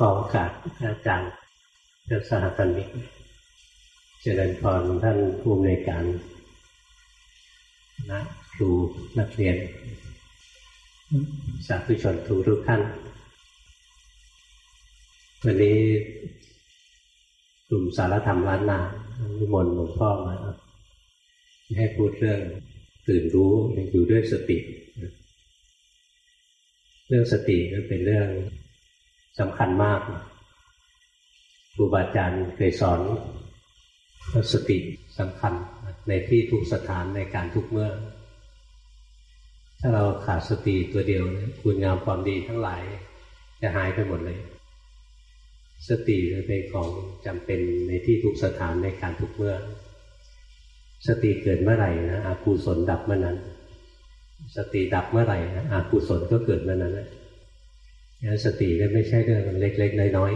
ขอโอกาสอาจารย์เจ้าสหพันิกเจริญพรท่านผู้อำนวยการนะครูนักเรียน สาธุชนทุกทุกท่าน วันนี้กลุ่มสารธรรมล้านนานิมนต์หลวงพ่อมาให้พูดเรื่องตื่นรู้อยู่ด้วยสติ เรื่องสตินันเป็นเรื่อง สำคัญมากครูบาอาจารย์เคยสอนว่าสติสำคัญในที่ทุกสถานในการทุกเมื่อ ถ้าเราขาดสติตัวเดียวคุณงามความดีทั้งหลาย จะหายไปหมดเลย สติเป็นของจำเป็นในที่ทุกสถานในการทุกเมื่อ สติเกิดเมื่อไหร่นะอากุศลดับเมื่อนั้น สติดับเมื่อไหร่นะอากุศลก็เกิดเมื่อนั้นนะ สติก็ไม่ใช่เรื่องเล็กๆน้อย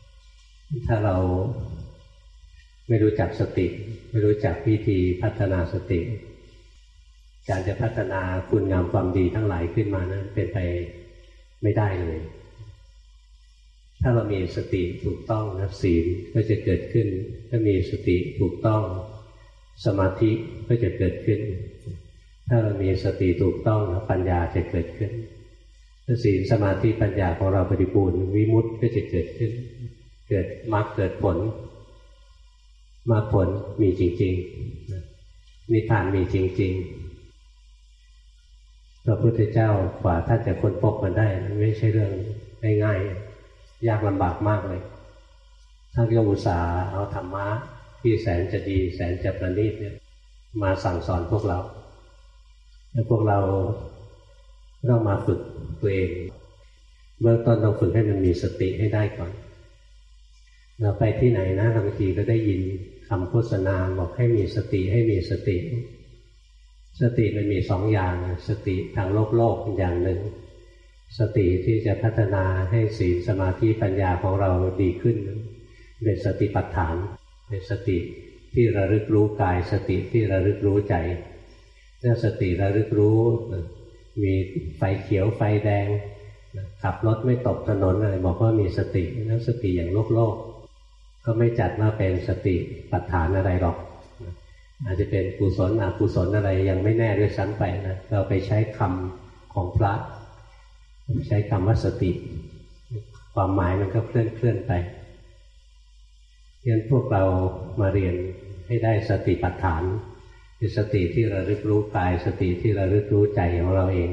ๆถ้าเราไม่รู้จักสติ ไม่รู้จักวิธีพัฒนาสติ การจะพัฒนาคุณงามความดีทั้งหลายขึ้นมานะั้นเป็นไปไม่ได้เลย ถ้าเรามีสติถูกต้องนะศีลก็จะเกิดขึ้น ถ้ามีสติถูกต้อง สมาธิก็จะเกิดขึ้น ถ้าเรามีสติถูกต้องนะปัญญาจะเกิดขึ้น ศีลสมาธิปัญญาของเราบริบูรณ์วิมุตต์ก็จะเกิดขึ้น เกิดมรรคเกิดผลมรรคผลมีจริงๆนิพพานมีจริงๆพระพุทธเจ้ากว่าท่านจะค้นพบมันได้มันไม่ใช่เรื่องง่ายๆยากลำบากมากเลยท่านก็อุตส่าห์เอาธรรมะที่แสนจะดี แสนจะประณีตเนี่ย มาสั่งสอนพวกเราแล้วพวกเราต้องมาฝึก ตัวเองเบื้องต้นต้องฝึกให้มันมีสติให้ได้ก่อน เราไปที่ไหนนะบางทีก็ได้ยินคำโฆษณาบอกให้มีสติให้มีสติ สติมันมีสองอย่างสติทางโลกโลกอย่างหนึ่ง สติที่จะพัฒนาให้ศีลสมาธิปัญญาของเราดีขึ้น เป็นสติปัฏฐาน เป็นสติที่ระลึกรู้กาย สติที่ระลึกรู้ใจเรื่องสติระลึกรู้ มีไฟเขียวไฟแดงขับรถไม่ตกถนนอะไรบอกว่ามีสตินั่นสติอย่างโลกโลก ก็ไม่จัดว่าเป็นสติปัฏฐานอะไรหรอก อาจจะเป็นกุศลอกุศลอะไรยังไม่แน่ด้วยซ้ำไปนะเราไปใช้คำของพระ ใช้คำว่าสติ ความหมายมันก็เคลื่อนเคลื่อนไปยันพวกเรามาเรียนให้ได้สติปัฏฐาน คือสติที่ระลึกรู้กาย สติที่ระลึกรู้ใจของเราเอง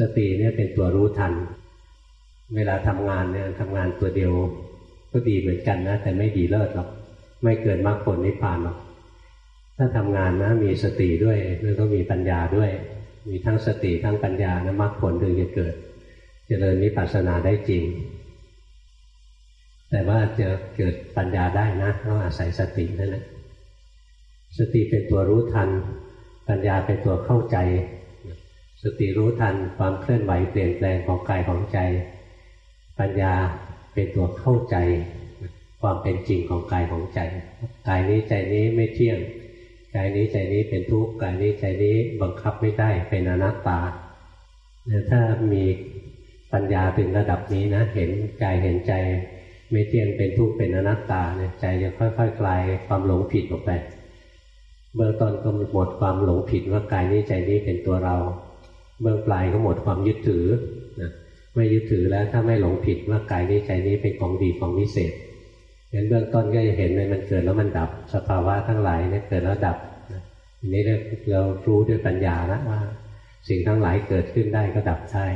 สติเนี่ยเป็นตัวรู้ทัน เวลาทำงานเนี่ยทำงานตัวเดียวก็ดีเหมือนกันนะ แต่ไม่ดีเลิศหรอกไม่เกิดมรรคผลนิพพานหรอกถ้าทำงานนะมีสติด้วยแล้วก็มีปัญญาด้วย มีทั้งสติทั้งปัญญานะมรรคผลถึงจะเกิดจเจริญนิพพานาได้จริง แต่ว่าจะเกิดปัญญาได้นะต้องอาศัยสตินั่นแหละ สติเป็นตัวรู้ทัน ปัญญาเป็นตัวเข้าใจ สติรู้ทันความเคลื่อนไหวเปลี่ยนแปลงของกายของใจ ปัญญาเป็นตัวเข้าใจ ความเป็นจริงของกายของใจ กายนี้ใจนี้ไม่เที่ยง กายนี้ใจนี้เป็นทุกข์ กายนี้ใจนี้บังคับไม่ได้เป็นอนัตตาถ้ามีปัญญาถึงระดับนี้นะ เห็นกายเห็นใจ ไม่เที่ยงเป็นทุกข์เป็นอนัตตาเนี่ยใจจะค่อยๆคลายความหลงผิดออกไป เบื้องต้นก็หมดความหลงผิดว่ากายนี้ใจนี้เป็นตัวเรา เบื้องปลายก็หมดความยึดถือนะไม่ยึดถือแล้วถ้าไม่หลงผิดว่ากายนี้ใจนี้เป็นของดีของวิเศษเห็นเบื้องต้นก็จะเห็นเลยมันเกิดแล้วมันดับสภาวะทั้งหลายเนี่ยเกิดแล้วดับทีนี้เรารู้ด้วยปัญญาแล้วว่า สิ่งทั้งหลายเกิดขึ้นได้ก็ดับได้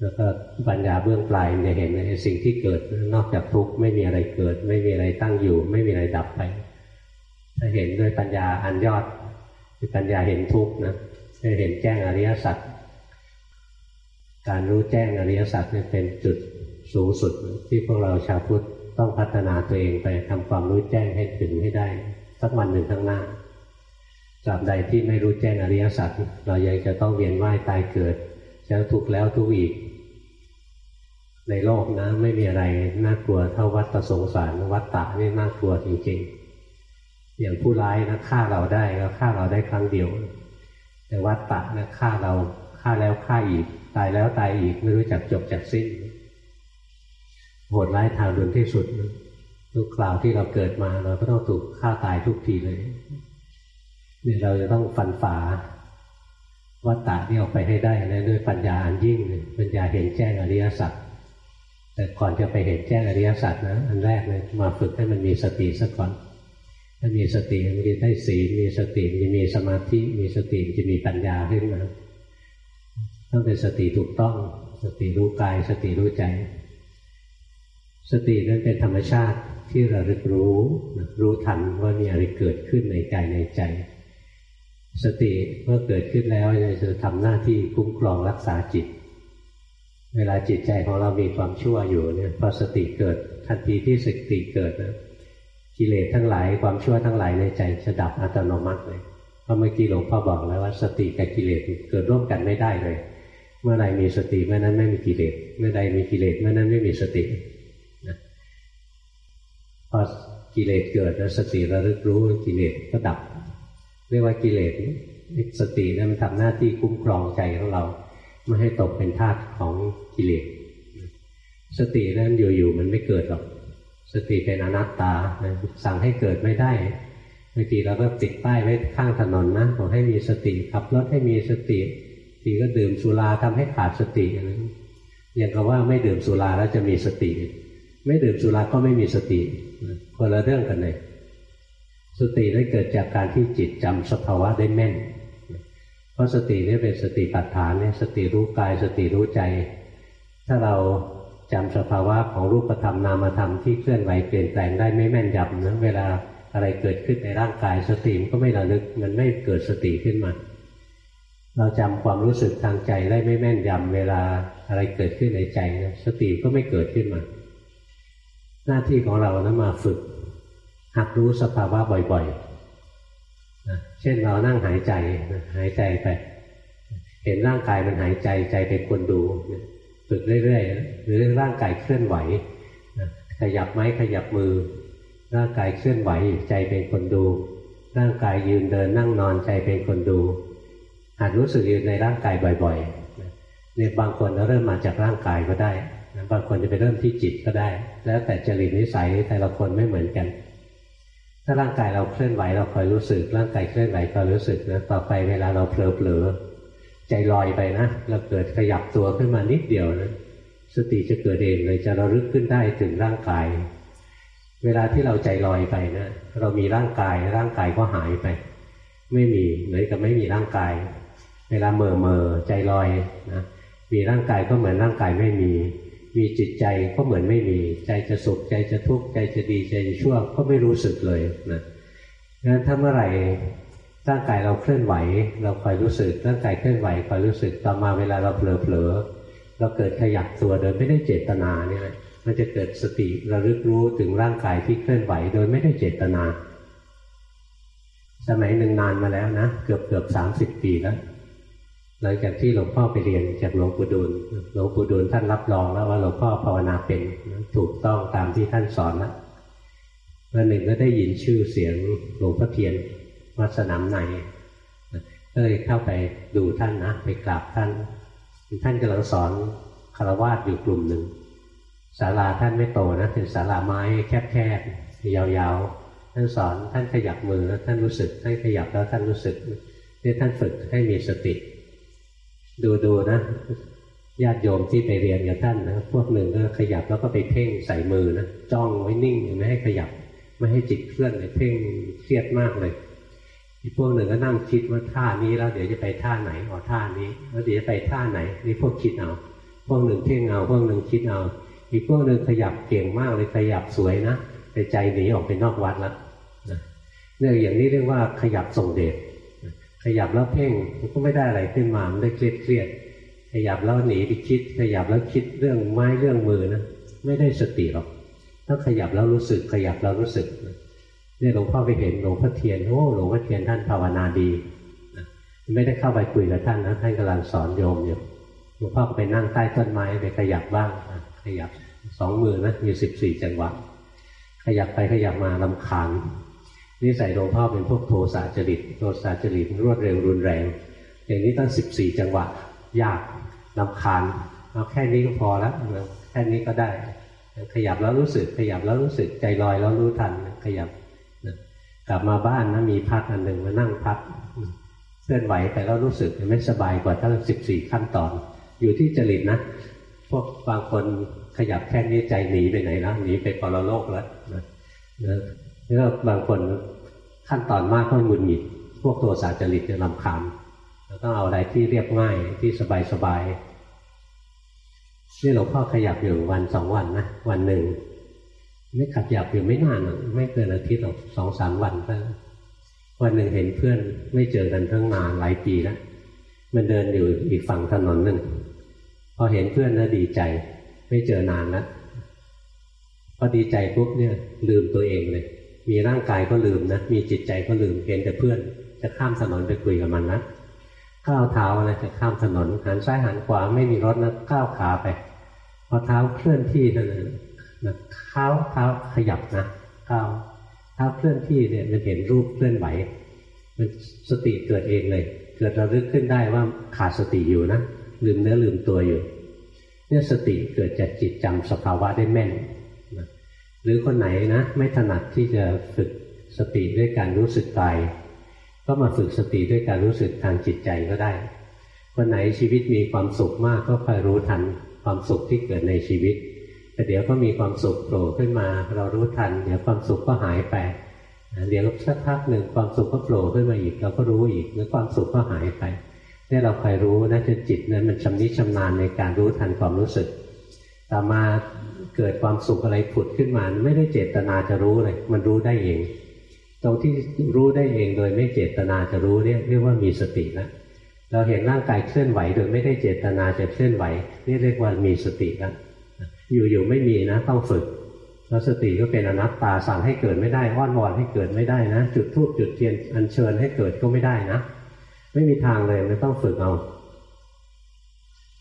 แล้วก็ปัญญาเบื้องปลายจะเห็นในสิ่งที่เกิดนอกจากทุกข์ไม่มีอะไรเกิด ไม่มีอะไรตั้งอยู่ ไม่มีอะไรดับไป ถ้าเห็นด้วยปัญญาอันยอดคือปัญญาเห็นทุกข์นะจะเห็นแจ้งอริยสัจการรู้แจ้งอริยสัจเนี่ยเป็นจุดสูงสุดที่พวกเราชาวพุทธต้องพัฒนาตัวเองไปทำความรู้แจ้งให้ถึงให้ได้ สักวันหนึ่งข้างหน้าตราบใดที่ไม่รู้แจ้งอริยสัจเรายังจะต้องเวียนว่ายตายเกิดจะทุกข์แล้วทุกข์อีก ในโลกนะ ไม่มีอะไรน่ากลัวเท่าวัฏสงสารวัฏฏะนี่น่ากลัวจริงๆ อย่างผู้ร้ายนะฆ่าเราได้ก็ฆ่าเราได้ครั้งเดียว แต่วัตตะนะฆ่าเราฆ่าแล้วฆ่าอีก ตายแล้วตายอีกไม่รู้จักจบจักสิ้นโหดร้ายทางดุนที่สุดทุกคราวที่เราเกิดมาเราก็ต้องถูกฆ่าตายทุกทีเลยนี่เราจะต้องฟันฝ่าวัฏฏะนี่ออกไปให้ได้นะด้วยปัญญาอันยิ่งปัญญาเห็นแจ้งอริยสัจแต่ก่อนจะไปเห็นแจ้งอริยสัจนะอันแรกเลยมาฝึกให้มันมีสติซะก่อน ถ้ามีสติมันจะได้ศีลมีสติจะมีสมาธิ มีสติจะมีปัญญาขึ้นมาต้องเป็นสติถูกต้อง สติรู้กาย สติรู้ใจ สตินั้นเป็นธรรมชาติที่ระลึกรู้รู้ทันว่ามีอะไรเกิดขึ้นในกายในใจ สติเมื่อเกิดขึ้นแล้วจะทำหน้าที่คุ้มครองรักษาจิต เวลาจิตใจของเรามีความชั่วอยู่เนี่ยพอสติเกิดทันทีที่สติเกิดนะ กิเลสทั้งหลายความชั่วทั้งหลายในใจจะดับอัตโนมัติเลยเพราะเมื่อกี้หลวงพ่อบอกแล้วว่าสติกับกิเลสเกิดร่วมกันไม่ได้เลย เมื่อไรมีสติเมื่อนั้นไม่มีกิเลสเมื่อใดมีกิเลสเมื่อนั้นไม่มีสติพอกิเลสเกิดแล้วสติระลึกรู้กิเลสก็ดับ เรียกว่ากิเลสสตินั้นมันทำหน้าที่คุ้มครองใจของเราไม่ให้ตกเป็นทาสของกิเลสสตินั้นอยู่ๆมันไม่เกิดหรอก สติเป็นอนัตตาสั่งให้เกิดไม่ได้บางทีเราก็ติดป้ายไว้ข้างถนนนะบอกให้มีสติขับรถให้มีสติทีก็ดื่มสุราทำให้ขาดสติอย่างกับว่าไม่ดื่มสุราแล้วจะมีสติ ไม่ดื่มสุราก็ไม่มีสติคนละเรื่องกันเลยสติได้เกิดจากการที่จิตจำสภาวะได้แม่น เพราะสตินี่เป็นสติปัฏฐานเนี่ยสติรู้กายสติรู้ใจ ถ้าเรา จำสภาวะของรูปธรรมนามธรรมที่เคลื่อนไหวเปลี่ยนแปลงได้ไม่แม่นยำนะเวลาอะไรเกิดขึ้นในร่างกายสติมันก็ไม่ระลึกมันไม่เกิดสติขึ้นมา เราจำความรู้สึกทางใจได้ไม่แม่นยำเวลาอะไรเกิดขึ้นในใจนะสติก็ไม่เกิดขึ้นมา หน้าที่ของเรานะมาฝึก หักรู้สภาวะบ่อยๆนะเช่นเรานั่งหายใจหายใจไป เห็นร่างกายมันหายใจใจเป็นคนดู ฝึกเรื่อยๆหรือร่างกายเคลื่อนไหวขยับไม้ขยับมือ ร่างกายเคลื่อนไหวใจเป็นคนดู ร่างกายยืนเดินนั่งนอนใจเป็นคนดูอาจรู้สึกอยู่ในร่างกายบ่อยๆเนี่ยบางคนเริ่มมาจากร่างกายก็ได้บางคนจะไปเริ่มที่จิตก็ได้ แล้วแต่จริตนิสัยแต่ละคนไม่เหมือนกัน ถ้าร่างกายเราเคลื่อนไหวเราคอยรู้สึก ร่างกายเคลื่อนไหวคอยรู้สึกนะต่อไปเวลาเราเผลอๆ ใจลอยไปนะเราเกิดขยับตัวขึ้นมานิดเดียวนะสติจะเกิดเองเลยจะระลึกขึ้นได้ถึงร่างกาย เวลาที่เราใจลอยไปนะเรามีร่างกายร่างกายก็หายไป ไม่มีเหมือนกับไม่มีร่างกาย เวลาเมื่อเมื่อใจลอยนะมีร่างกายก็เหมือนร่างกายไม่มี มีจิตใจก็เหมือนไม่มี ใจจะสุขใจจะทุกข์ใจจะดีใจจะชั่วก็ไม่รู้สึกเลยนะงั้นถ้าเมื่อไหร่ ร่างกายเราเคลื่อนไหว เราคอยรู้สึกร่างกายเคลื่อนไหวคอยรู้สึกต่อมาเวลาเราเผลอเผลอเราเกิดขยับตัวโดยไม่ได้เจตนาเนี่ยมันจะเกิดสติระลึกรู้ถึงร่างกายที่เคลื่อนไหวโดยไม่ได้เจตนา สมัยหนึ่งนานมาแล้วนะเกือบเกือบสามสิบปีแล้วหลังจากที่หลวงพ่อไปเรียนจากหลวงปู่ดูลหลวงปู่ดูลท่านรับรองแล้วว่าหลวงพ่อภาวนาเป็นถูกต้องตามที่ท่านสอนแล้ววันหนึ่งก็ได้ยินชื่อเสียงหลวงพ่อเทียน วัดสนามในก็เลยเข้าไปดูท่านนะไปกราบท่าน ท่านกำลังสอนคารวาสอยู่กลุ่มหนึ่งศาลาท่านไม่โตนะเป็นศาลาไม้แคบๆยาวๆท่านสอนท่านขยับมือท่านรู้สึกท่านขยับแล้วท่านรู้สึกนี่ท่านฝึกให้มีสติ ดูๆนะญาติโยมที่ไปเรียนกับท่านนะพวกหนึ่งก็ขยับแล้วก็ไปเพ่งใส่มือนะจ้องไว้นิ่งไม่ให้ขยับ ไม่ให้จิตเคลื่อนเลยเพ่งเครียดมากเลย อีกพวกหนึ่งก็นั่งคิดว่าท่านี้แล้วเดี๋ยวจะไปท่าไหนอ๋อท่านี้ แล้วเดี๋ยวจะไปท่าไหนนี่พวกคิดเอาพวกหนึ่งเพ่งเอาพวกหนึ่งคิดเอา อีกพวกหนึ่งขยับเก่งมากเลยขยับสวยนะแต่ใจหนีออกไปนอกวัดแล้วเนี่ยอย่างนี้เรียกว่าขยับส่งเดชขยับแล้วเพ่งมันก็ไม่ได้อะไรขึ้นมามันได้เครียดเครียดขยับแล้วหนีไปคิด ขยับแล้วคิดเรื่องไม้เรื่องมือนะไม่ได้สติหรอกต้องขยับแล้วรู้สึกขยับแล้วรู้สึกเนี่หลวงพ่อไปเห็นหลวงพ่อเทียนโอ้หลวงพ่อเทียนท่านภาวนาดีไม่ได้เข้าไปคุยกับท่านนะท่านกำลังสอนโยมอยู่หลวงพ่อก็ไปนั่งใต้ต้นไม้ไปขยับบ้างขยับสองมือนะมีสิบสี่จังหวะขยับไปขยับมาลำคาญนี่ใส่หลวงพ่อเป็นพวกโทสะจริตโทสะจริตรวดเร็วรุนแรง อย่างนี้ตั้งสิบสี่จังหวะ ยากลำคาญเอาแค่นี้ก็พอแล้วแค่นี้ก็ได้ ขยับแล้วรู้สึก ขยับแล้วรู้สึกใจลอยแล้วรู้ทันขยับ ลับมาบ้านนะมีพักอันหนึ่งมานั่งพักเคลื่อนไหวแต่แล้วรู้สึกไม่สบายกว่าทั้งสิบสี่ขั้นตอน อยู่ที่จริตนะ พวกบางคนขยับแค่นี้ใจหนีไปไหนแล้วหนีไปปรโลกแล้วนะแล้วบางคนขั้นตอนมากก็หงุดหงิด พวกตัวสาจริตจะลำคาญแล้วต้องเอาอะไรที่เรียบง่ายที่สบายสบายนี่หลวงพ่อขยับอยู่วันสองวันนะวันหนึ่ง ไม่ขัดหยับอยู่ไม่นานหรอกไม่เกินอาทิตย์หรอกสองสามวันก็วันหนึ่งเห็นเพื่อนไม่เจอกันทั้งนานหลายปีแล้วมันเดินอยู่อีกฝั่งถนนหนึ่งพอเห็นเพื่อนแล้วดีใจ ไม่เจอนานแล้วพอดีใจปุ๊บเนี่ยลืมตัวเองเลย มีร่างกายก็ลืมนะมีจิตใจก็ลืมเห็นแต่เพื่อน จะข้ามถนนไปคุยกับมันนะก้าวเท้าอะไรจะข้ามถนนหันซ้ายหันขวาไม่มีรถนะก้าวขาไป พอเท้าเคลื่อนที่นั่น นะเท้าเท้าขยับนะก้าวเท้าเคลื่อนที่เนี่ยมันเห็นรูปเคลื่อนไหวมันสติเกิดเองเลย เกิดระลึกขึ้นได้ว่าขาดสติอยู่นะลืมเนื้อลืมตัวอยู่ เนี่ยสติเกิดจากจิตจำสภาวะได้แม่นนะหรือคนไหนนะไม่ถนัดที่จะฝึกสติด้วยการรู้สึกกายก็มาฝึกสติด้วยการรู้สึกทางจิตใจก็ได้คนไหนชีวิตมีความสุขมากก็คอยรู้ทันความสุขที่เกิดในชีวิต เดี๋ยวก็มีความสุขโผล่ขึ้นมา เรารู้ทัน เดี๋ยวความสุขก็หายไปเดี๋ยวสักพักหนึ่งความสุขก็โผล่ขึ้นมาอีก เราก็รู้อีกแล้วความสุขก็หายไปนี่เราคอยรู้นะจนจิตนั้นมันชำนิชำนาญในการรู้ทันความรู้สึกต่อมาเกิดความสุขอะไรผุดขึ้นมา ไม่ได้เจตนาจะรู้เลย มันรู้ได้เอง ตรงที่รู้ได้เองโดยไม่เจตนาจะรู้เนี่ยเรียกว่ามีสติแล้วเราเห็นร่างกายเคลื่อนไหวโดยไม่ได้เจตนาจะเคลื่อนไหว นี่เรียกว่ามีสติแล้ว อยู่ๆไม่มีนะต้องฝึกแล้วสติก็เป็นอนัตตาสั่งให้เกิดไม่ได้อ้อนวอนให้เกิดไม่ได้นะ จุดทูบจุดเทียนอัญเชิญให้เกิดก็ไม่ได้นะ ไม่มีทางเลยไม่ต้องฝึกเอา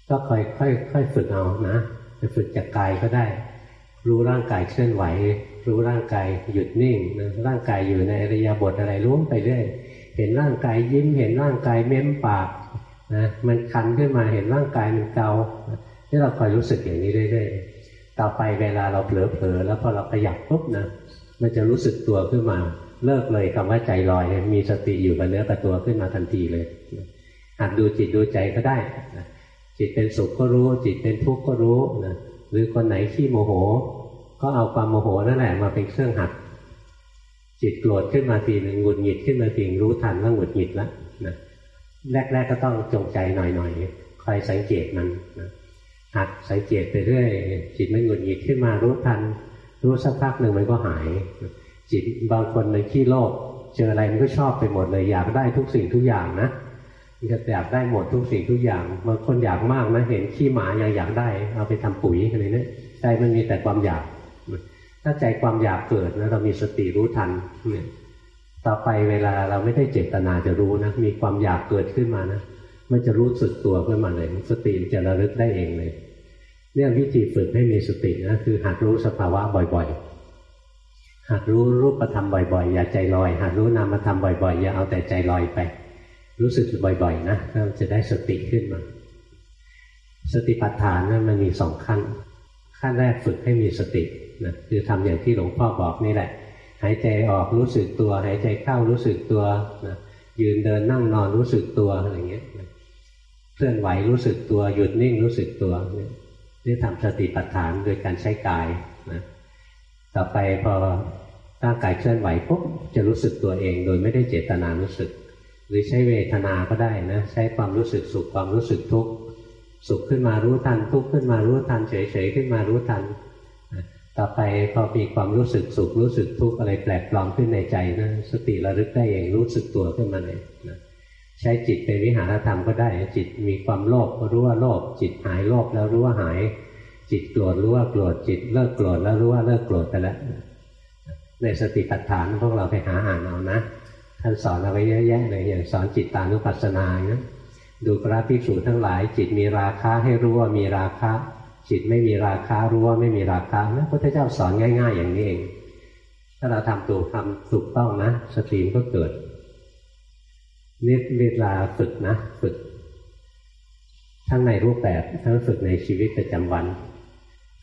ก็ค่อยค่อยค่อยฝึกเอานะจะฝึกจากกายก็ได้ รู้ร่างกายเคลื่อนไหว รู้ร่างกายหยุดนิ่งนะร่างกายอยู่ในอริยบทอะไรรู้ไปเรื่อยเห็นร่างกายยิ้มเห็นร่างกายเม้มปากนะมันคันขึ้นมาเห็นร่างกายมันเกาที่เราคอยรู้สึกอย่างนี้เรื่อยๆ ต่อไปเวลาเราเผลอๆแล้วพอเราขยับปุ๊บนะมันจะรู้สึกตัวขึ้นมา เลิกเลยคำว่าใจลอย มีสติอยู่กับเนื้อกับตัวขึ้นมาทันทีเลยหัดดูจิตดูใจก็ได้จิตเป็นสุขก็รู้ จิตเป็นทุกข์ก็รู้นะหรือคนไหนขี้โมโห ก็เอาความโมโหนั่นแหละมาเป็นเครื่องหัด จิตโกรธขึ้นมาทีหนึ่งหงุดหงิดขึ้นมาทีรู้ทันว่าหงุดหงิดแล้วนะแรกๆก็ต้องจงใจหน่อยๆคอยสังเกตมันนะ หัดสังเกตไปเรื่อยจิตมันหงุดหงิดขึ้นมารู้ทัน รู้สักพักหนึ่งมันก็หาย จิตบางคนมันขี้โลภเจออะไรมันก็ชอบไปหมดเลยอยากได้ทุกสิ่งทุกอย่างนะมันจะอยากได้หมดทุกสิ่งทุกอย่างบางคนอยากมากนะเห็นขี้หมายังอยากได้ เอาไปทำปุ๋ยอะไรเนี่ยใจมันมีแต่ความอยาก ถ้าใจความอยากเกิดนะเรามีสติรู้ทันต่อไปเวลาเราไม่ได้เจตนาจะรู้นะมีความอยากเกิดขึ้นมานะ มันจะรู้สึกตัวขึ้นมาเลย สติจะระลึกได้เองเลย เนี่ยวิธีฝึกให้มีสตินะคือหัดรู้สภาวะบ่อย ๆ หัดรู้รูปธรรมบ่อยๆ อย่าใจลอย หัดรู้นามธรรมบ่อยๆ อย่าเอาแต่ใจลอยไป รู้สึกบ่อยๆ นะเราจะได้สติขึ้นมา สติปัฏฐานนะมันมีสองขั้น ขั้นแรกฝึกให้มีสตินะคือทำอย่างที่หลวงพ่อบอกนี่แหละ หายใจออกรู้สึกตัว หายใจเข้ารู้สึกตัวนะยืนเดินนั่งนอนรู้สึกตัวอะไรเงี้ย เคลื่อนไหวรู้สึกตัวหยุดนิ่งรู้สึกตัวนี่ทำสติปัฏฐานโดยการใช้กายนะต่อไปพอร่างกายเคลื่อนไหวปุ๊บจะรู้สึกตัวเองโดยไม่ได้เจตนารู้สึก หรือใช้เวทนาก็ได้นะใช้ความรู้สึกสุขความรู้สึกทุกข์สุขขึ้นมารู้ทันทุกข์ขึ้นมารู้ทันเฉยๆขึ้นมารู้ทัน ต่อไปพอมีความรู้สึกสุขรู้สึกทุกข์อะไรแปลกปลอมขึ้นในใจนะสติระลึกได้เองรู้สึกตัวขึ้นมาเลยนะ ใช้จิตเป็นวิหารธรรมก็ได้ จิตมีความโลภรู้ว่าโลภจิตหายโลภแล้วรู้ว่าหาย จิตโกรธรู้ว่าโกรธจิตเลิกโกรธแล้วรู้ว่าเลิกโกรธไปแล้วในสติปัฏฐานพวกเราไปหาอ่านเอานะท่านสอนเอาไว้เยอะแยะเลยอย่างสอนจิตตานุปัสสนานะดูกราภิกษุทั้งหลาย จิตมีราคะให้รู้ว่ามีราคะ จิตไม่มีราคารู้ว่าไม่มีราคานะพระพุทธเจ้าสอนง่าย ๆ อย่างนี้เอง ถ้าเราทำถูกทำถูกต้องนะสติมก็เกิด นิดเวลาฝึกนะฝึก ทั้งในรูปแบบทั้งฝึกในชีวิตประจำวัน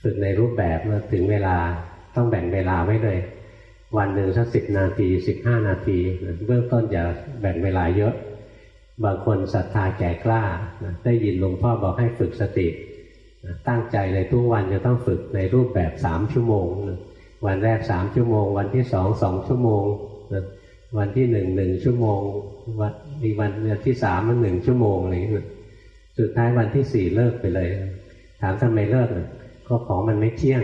ฝึกในรูปแบบเมื่อถึงเวลาต้องแบ่งเวลาไว้เลย วันหนึ่งสักสิบนาทีสิบห้านาทีเบื้องต้นอย่าแบ่งเวลาเยอะ บางคนศรัทธาแก่กล้าได้ยินหลวงพ่อบอกให้ฝึกสติตั้งใจเลยทุกวันจะต้องฝึกในรูปแบบสามชั่วโมง วันแรกสามชั่วโมง วันที่สองสองชั่วโมง วันที่หนึ่งหนึ่งชั่วโมง วันอีกวันที่สามมันหนึ่งชั่วโมงอะไรอย่างเงี้ยสุดท้ายวันที่สี่เลิกไปเลย ถามทำไมเลิกก็ของมันไม่เที่ยง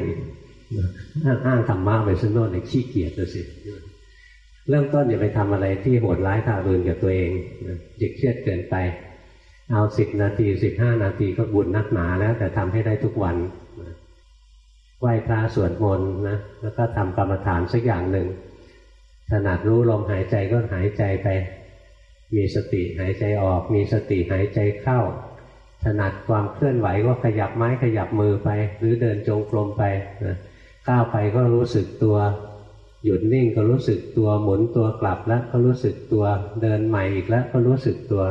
อ้างอ้างธรรมะไปซะโน่นเลยขี้เกียจเลยสิเริ่มต้นอย่าไปทำอะไรที่โหดร้ายทารุณกับตัวเองจิกเครียดเกินไปเอาสิบนาทีสิบห้านาทีก็บุญนักหนาแล้ว แต่ทำให้ได้ทุกวันไหว้พระสวดมนต์นะแล้วก็ทำกรรมฐานสักอย่างหนึ่งถนัดรู้ลมหายใจก็หายใจไป มีสติหายใจออก มีสติหายใจเข้า ถนัดความเคลื่อนไหวก็ขยับไม้ขยับมือไป หรือเดินจงกรมไปนะก้าวไปก็รู้สึกตัว หยุดนิ่งก็รู้สึกตัวหมุนตัวกลับแล้วก็รู้สึกตัวเดินใหม่อีกแล้วก็รู้สึกตัว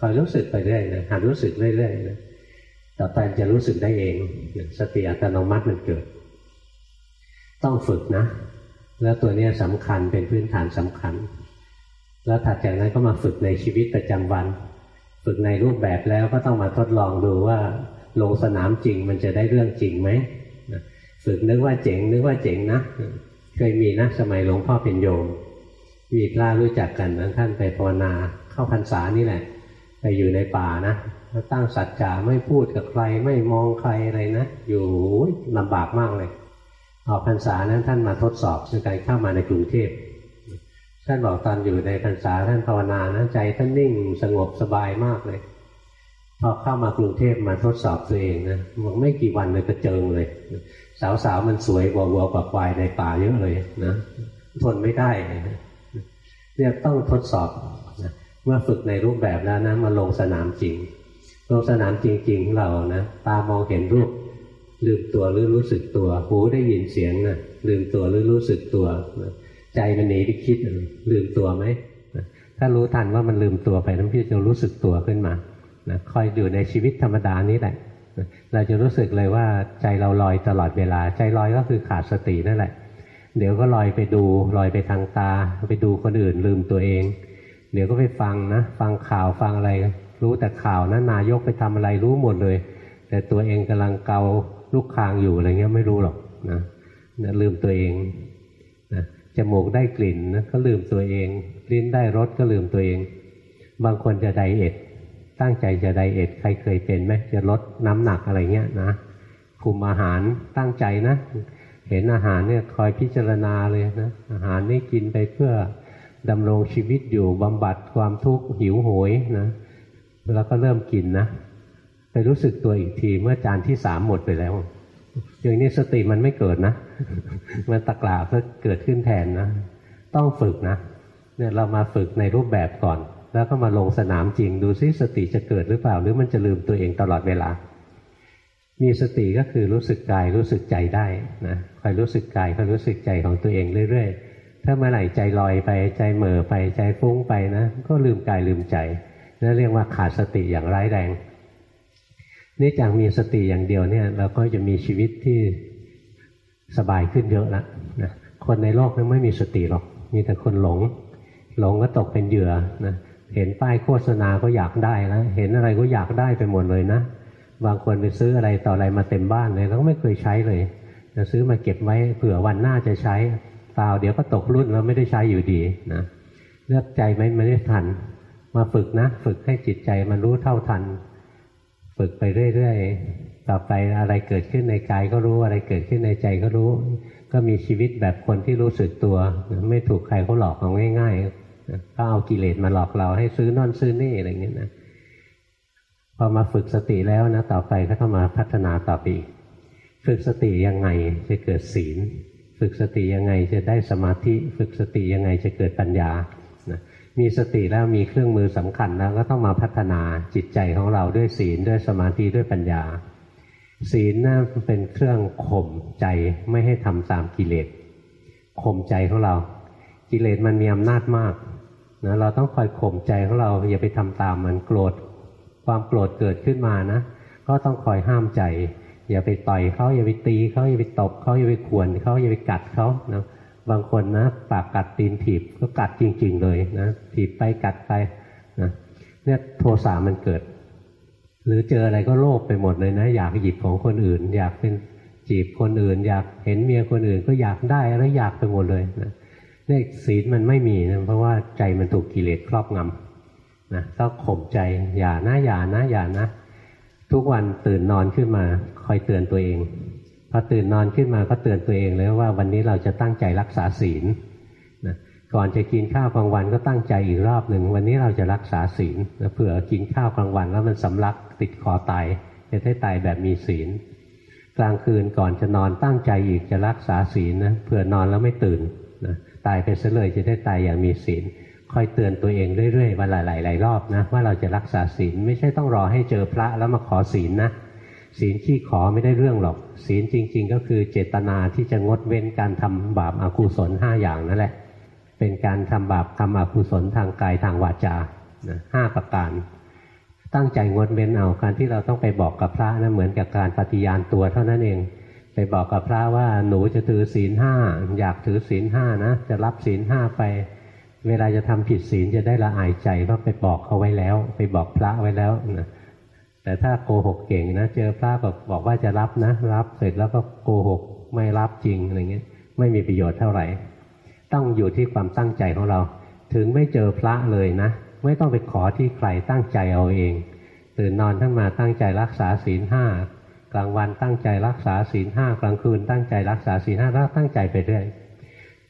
คอยรู้สึกไปเรื่อยนะหัดรู้สึกเรื่อยๆนะต่อไปจะรู้สึกได้เองสติอัตโนมัติมันเกิด ต้องฝึกนะ แล้วตัวนี้สำคัญเป็นพื้นฐานสำคัญ แล้วถัดจากนั้นก็มาฝึกในชีวิตประจำวัน ฝึกในรูปแบบแล้วก็ต้องมาทดลองดูว่าลงสนามจริงมันจะได้เรื่องจริงไหมฝึกนึกว่าเจ๋งนึกว่าเจ๋งนะเคยมีนะสมัยหลวงพ่อเป็นโยม มีพระรู้จักกันนะท่านไปภาวนาเข้าพรรษานี่แหละ ไปอยู่ในป่านะตั้งสัจจะไม่พูดกับใครไม่มองใครอะไรนะอยู่ลำบากมากเลยออกพรรษานั้นท่านมาทดสอบในการเข้ามาในกรุงเทพ ท่านบอกตอนอยู่ในพรรษาท่านภาวนานะใจท่านนิ่งสงบสบายมากเลย พอเข้ามากรุงเทพมาทดสอบตัวเองนะมันไม่กี่วันเลยกระเจิงเลย สาวๆมันสวยกว่าวัวกว่าควายในป่าเยอะเลยนะทนไม่ได้เนี่ยต้องทดสอบนะเมื่อฝึกในรูปแบบแล้วนะมาลงสนามจริง ลงสนามจริงๆเรานะตามองเห็นรูปลืมตัวหรือรู้สึกตัว หูได้ยินเสียงนะลืมตัวหรือรู้สึกตัว ใจมันหนีไปคิดลืมตัวไหมถ้ารู้ทันว่ามันลืมตัวไปน้ำพี่จะรู้สึกตัวขึ้นมานะคอยอยู่ในชีวิตธรรมดานี้แหละเราจะรู้สึกเลยว่าใจเราลอยตลอดเวลา ใจลอยก็คือขาดสตินั่นแหละ เดี๋ยวก็ลอยไปดูลอยไปทางตา ไปดูคนอื่นลืมตัวเอง เดี๋ยวก็ไปฟังนะ ฟังข่าวฟังอะไร รู้แต่ข่าวนะนายกไปทำอะไรรู้หมดเลย แต่ตัวเองกำลังเกาลูกคางอยู่อะไรเงี้ยไม่รู้หรอกนะนะลืมตัวเอง จมูกได้กลิ่นนะก็ลืมตัวเอง ลิ้นได้รสก็ลืมตัวเอง บางคนจะไดเอทตั้งใจจะไดเอทใครเคยเป็นไหมจะลดน้ำหนักอะไรเงี้ยนะคุมอาหารตั้งใจนะ เห็นอาหารเนี่ยคอยพิจารณาเลยนะอาหารนี่กินไปเพื่อดำรงชีวิตอยู่บำบัดความทุกข์หิวโหยนะแล้วก็เริ่มกินนะ ไปรู้สึกตัวอีกทีเมื่อจานที่สามหมดไปแล้ว อย่างนี้สติมันไม่เกิดนะ มันตะกราเพื่อเกิดขึ้นแทนนะ ต้องฝึกนะเนี่ยเรามาฝึกในรูปแบบก่อน แล้วก็มาลงสนามจริงดูซิสติจะเกิดหรือเปล่า หรือมันจะลืมตัวเองตลอดเวลา มีสติก็คือรู้สึกกายรู้สึกใจได้นะคอยรู้สึกกายคอยรู้สึกใจของตัวเองเรื่อยๆ ถ้าเมื่อไหร่ใจลอยไปใจเหม่อไปใจฟุ้งไปนะ ก็ลืมกายลืมใจนั่นเรียกว่าขาดสติอย่างร้ายแรง นี่จากมีสติอย่างเดียวเนี่ย เราก็จะมีชีวิตที่สบายขึ้นเยอะละนะคนในโลกนั้นไม่มีสติหรอก มีแต่คนหลง หลงก็ตกเป็นเหยื่อนะเห็นป้ายโฆษณาก็อยากได้แล้วเห็นอะไรก็อยากได้ไปหมดเลยนะ บางคนไปซื้ออะไรต่ออะไรมาเต็มบ้านเลยแล้วก็ไม่เคยใช้เลยจะซื้อมาเก็บไว้เผื่อวันหน้าจะใช้เปล่าเดี๋ยวก็ตกรุ่นแล้วไม่ได้ใช้อยู่ดีนะเลือกใจไม่ไม่ได้ทัน มาฝึกนะ ฝึกให้จิตใจมันรู้เท่าทัน ฝึกไปเรื่อยๆ ต่อไปอะไรเกิดขึ้นในกายก็รู้อะไรเกิดขึ้นในใจก็รู้ ก็มีชีวิตแบบคนที่รู้สึกตัว ไม่ถูกใครเขาหลอกเอาง่ายๆก็เอากิเลสมาหลอกเราให้ซื้อนอนซื้อนี่อะไรเงี้ยนะพอมาฝึกสติแล้วนะต่อไปก็ต้องมาพัฒนาต่อไปฝึกสติยังไงจะเกิดศีล ฝึกสติยังไงจะได้สมาธิ ฝึกสติยังไงจะเกิดปัญญา มีสติแล้วมีเครื่องมือสำคัญแล้วก็ต้องมาพัฒนาจิตใจของเราด้วยศีลด้วยสมาธิด้วยปัญญา ศีลน่าเป็นเครื่องข่มใจไม่ให้ทำตามกิเลสข่มใจของเรา กิเลสมันมีอำนาจมากนะเราต้องคอยข่มใจของเราอย่าไปทำตามมันโกรธ ความโกรธเกิดขึ้นมานะ ก็ต้องคอยห้ามใจ อย่าไปต่อยเขาอย่าไปตีเขาอย่าไปตบเขาอย่าไปข่วนเขาอย่าไปกัดเขานะ บางคนนะปากกัดตีนถีบก็กัดจริง ๆ เลยนะถีบไปกัดไปนะเนี่ยโทสะมันเกิด หรือเจออะไรก็โลภไปหมดเลยนะ อยากหยิบของคนอื่น อยากเป็นจีบคนอื่น อยากเห็นเมียคนอื่น ก็อยากได้แล้วอยากไปหมดเลยนะเนี่ยศีลมันไม่มีนะเพราะว่าใจมันถูกกิเลสครอบงำนะต้องข่มใจอย่านะอย่านะอย่านะ ทุกวันตื่นนอนขึ้นมาคอยเตือนตัวเอง พอตื่นนอนขึ้นมาก็เตือนตัวเองเลยว่าวันนี้เราจะตั้งใจรักษาศีลนะก่อนจะกินข้าวกลางวันก็ตั้งใจอีกรอบหนึ่งวันนี้เราจะรักษาศีลนะเผื่อกินข้าวกลางวันแล้วมันสำลักติดคอตายจะได้ตายแบบมีศีล กลางคืนก่อนจะนอนตั้งใจอีกจะรักษาศีลนะเผื่อนอนแล้วไม่ตื่นนะตายไปซะเลยจะได้ตายอย่างมีศีลคอยเตือนตัวเองเรื่อยๆวันหลายๆรอบนะว่าเราจะรักษาศีลไม่ใช่ต้องรอให้เจอพระแล้วมาขอศีลนะ ศีลที่ขอไม่ได้เรื่องหรอก ศีลจริง ๆ ก็คือเจตนาที่จะงดเว้นการทำบาปอากุศลห้าอย่างนั่นแหละ เป็นการทำบาปทำอกุศลทางกายทางวาจาห้าประการ ตั้งใจงดเว้นเอาการที่เราต้องไปบอกกับพระนะเหมือนกับการปฏิญาณตัวเท่านั้นเอง ไปบอกกับพระว่าหนูจะถือศีลห้าอยากถือศีลห้านะจะรับศีลห้าไปเวลาจะทำผิดศีลจะได้ละอายใจเพราะไปบอกเขาไว้แล้ว ไปบอกพระไว้แล้วนะ แต่ถ้าโกหกเก่งนะเจอพระก็บอกว่าจะรับนะ รับเสร็จแล้วก็โกหกไม่รับจริงอะไรเงี้ยไม่มีประโยชน์เท่าไหร่ ต้องอยู่ที่ความตั้งใจของเรา ถึงไม่เจอพระเลยนะ ไม่ต้องไปขอที่ใครตั้งใจเอาเอง ตื่นนอนทั้งมาตั้งใจรักษาศีลห้ากลางวันตั้งใจรักษาศีลห้ากลางคืนตั้งใจรักษาศีลห้าแล้วตั้งใจไปเรื่อย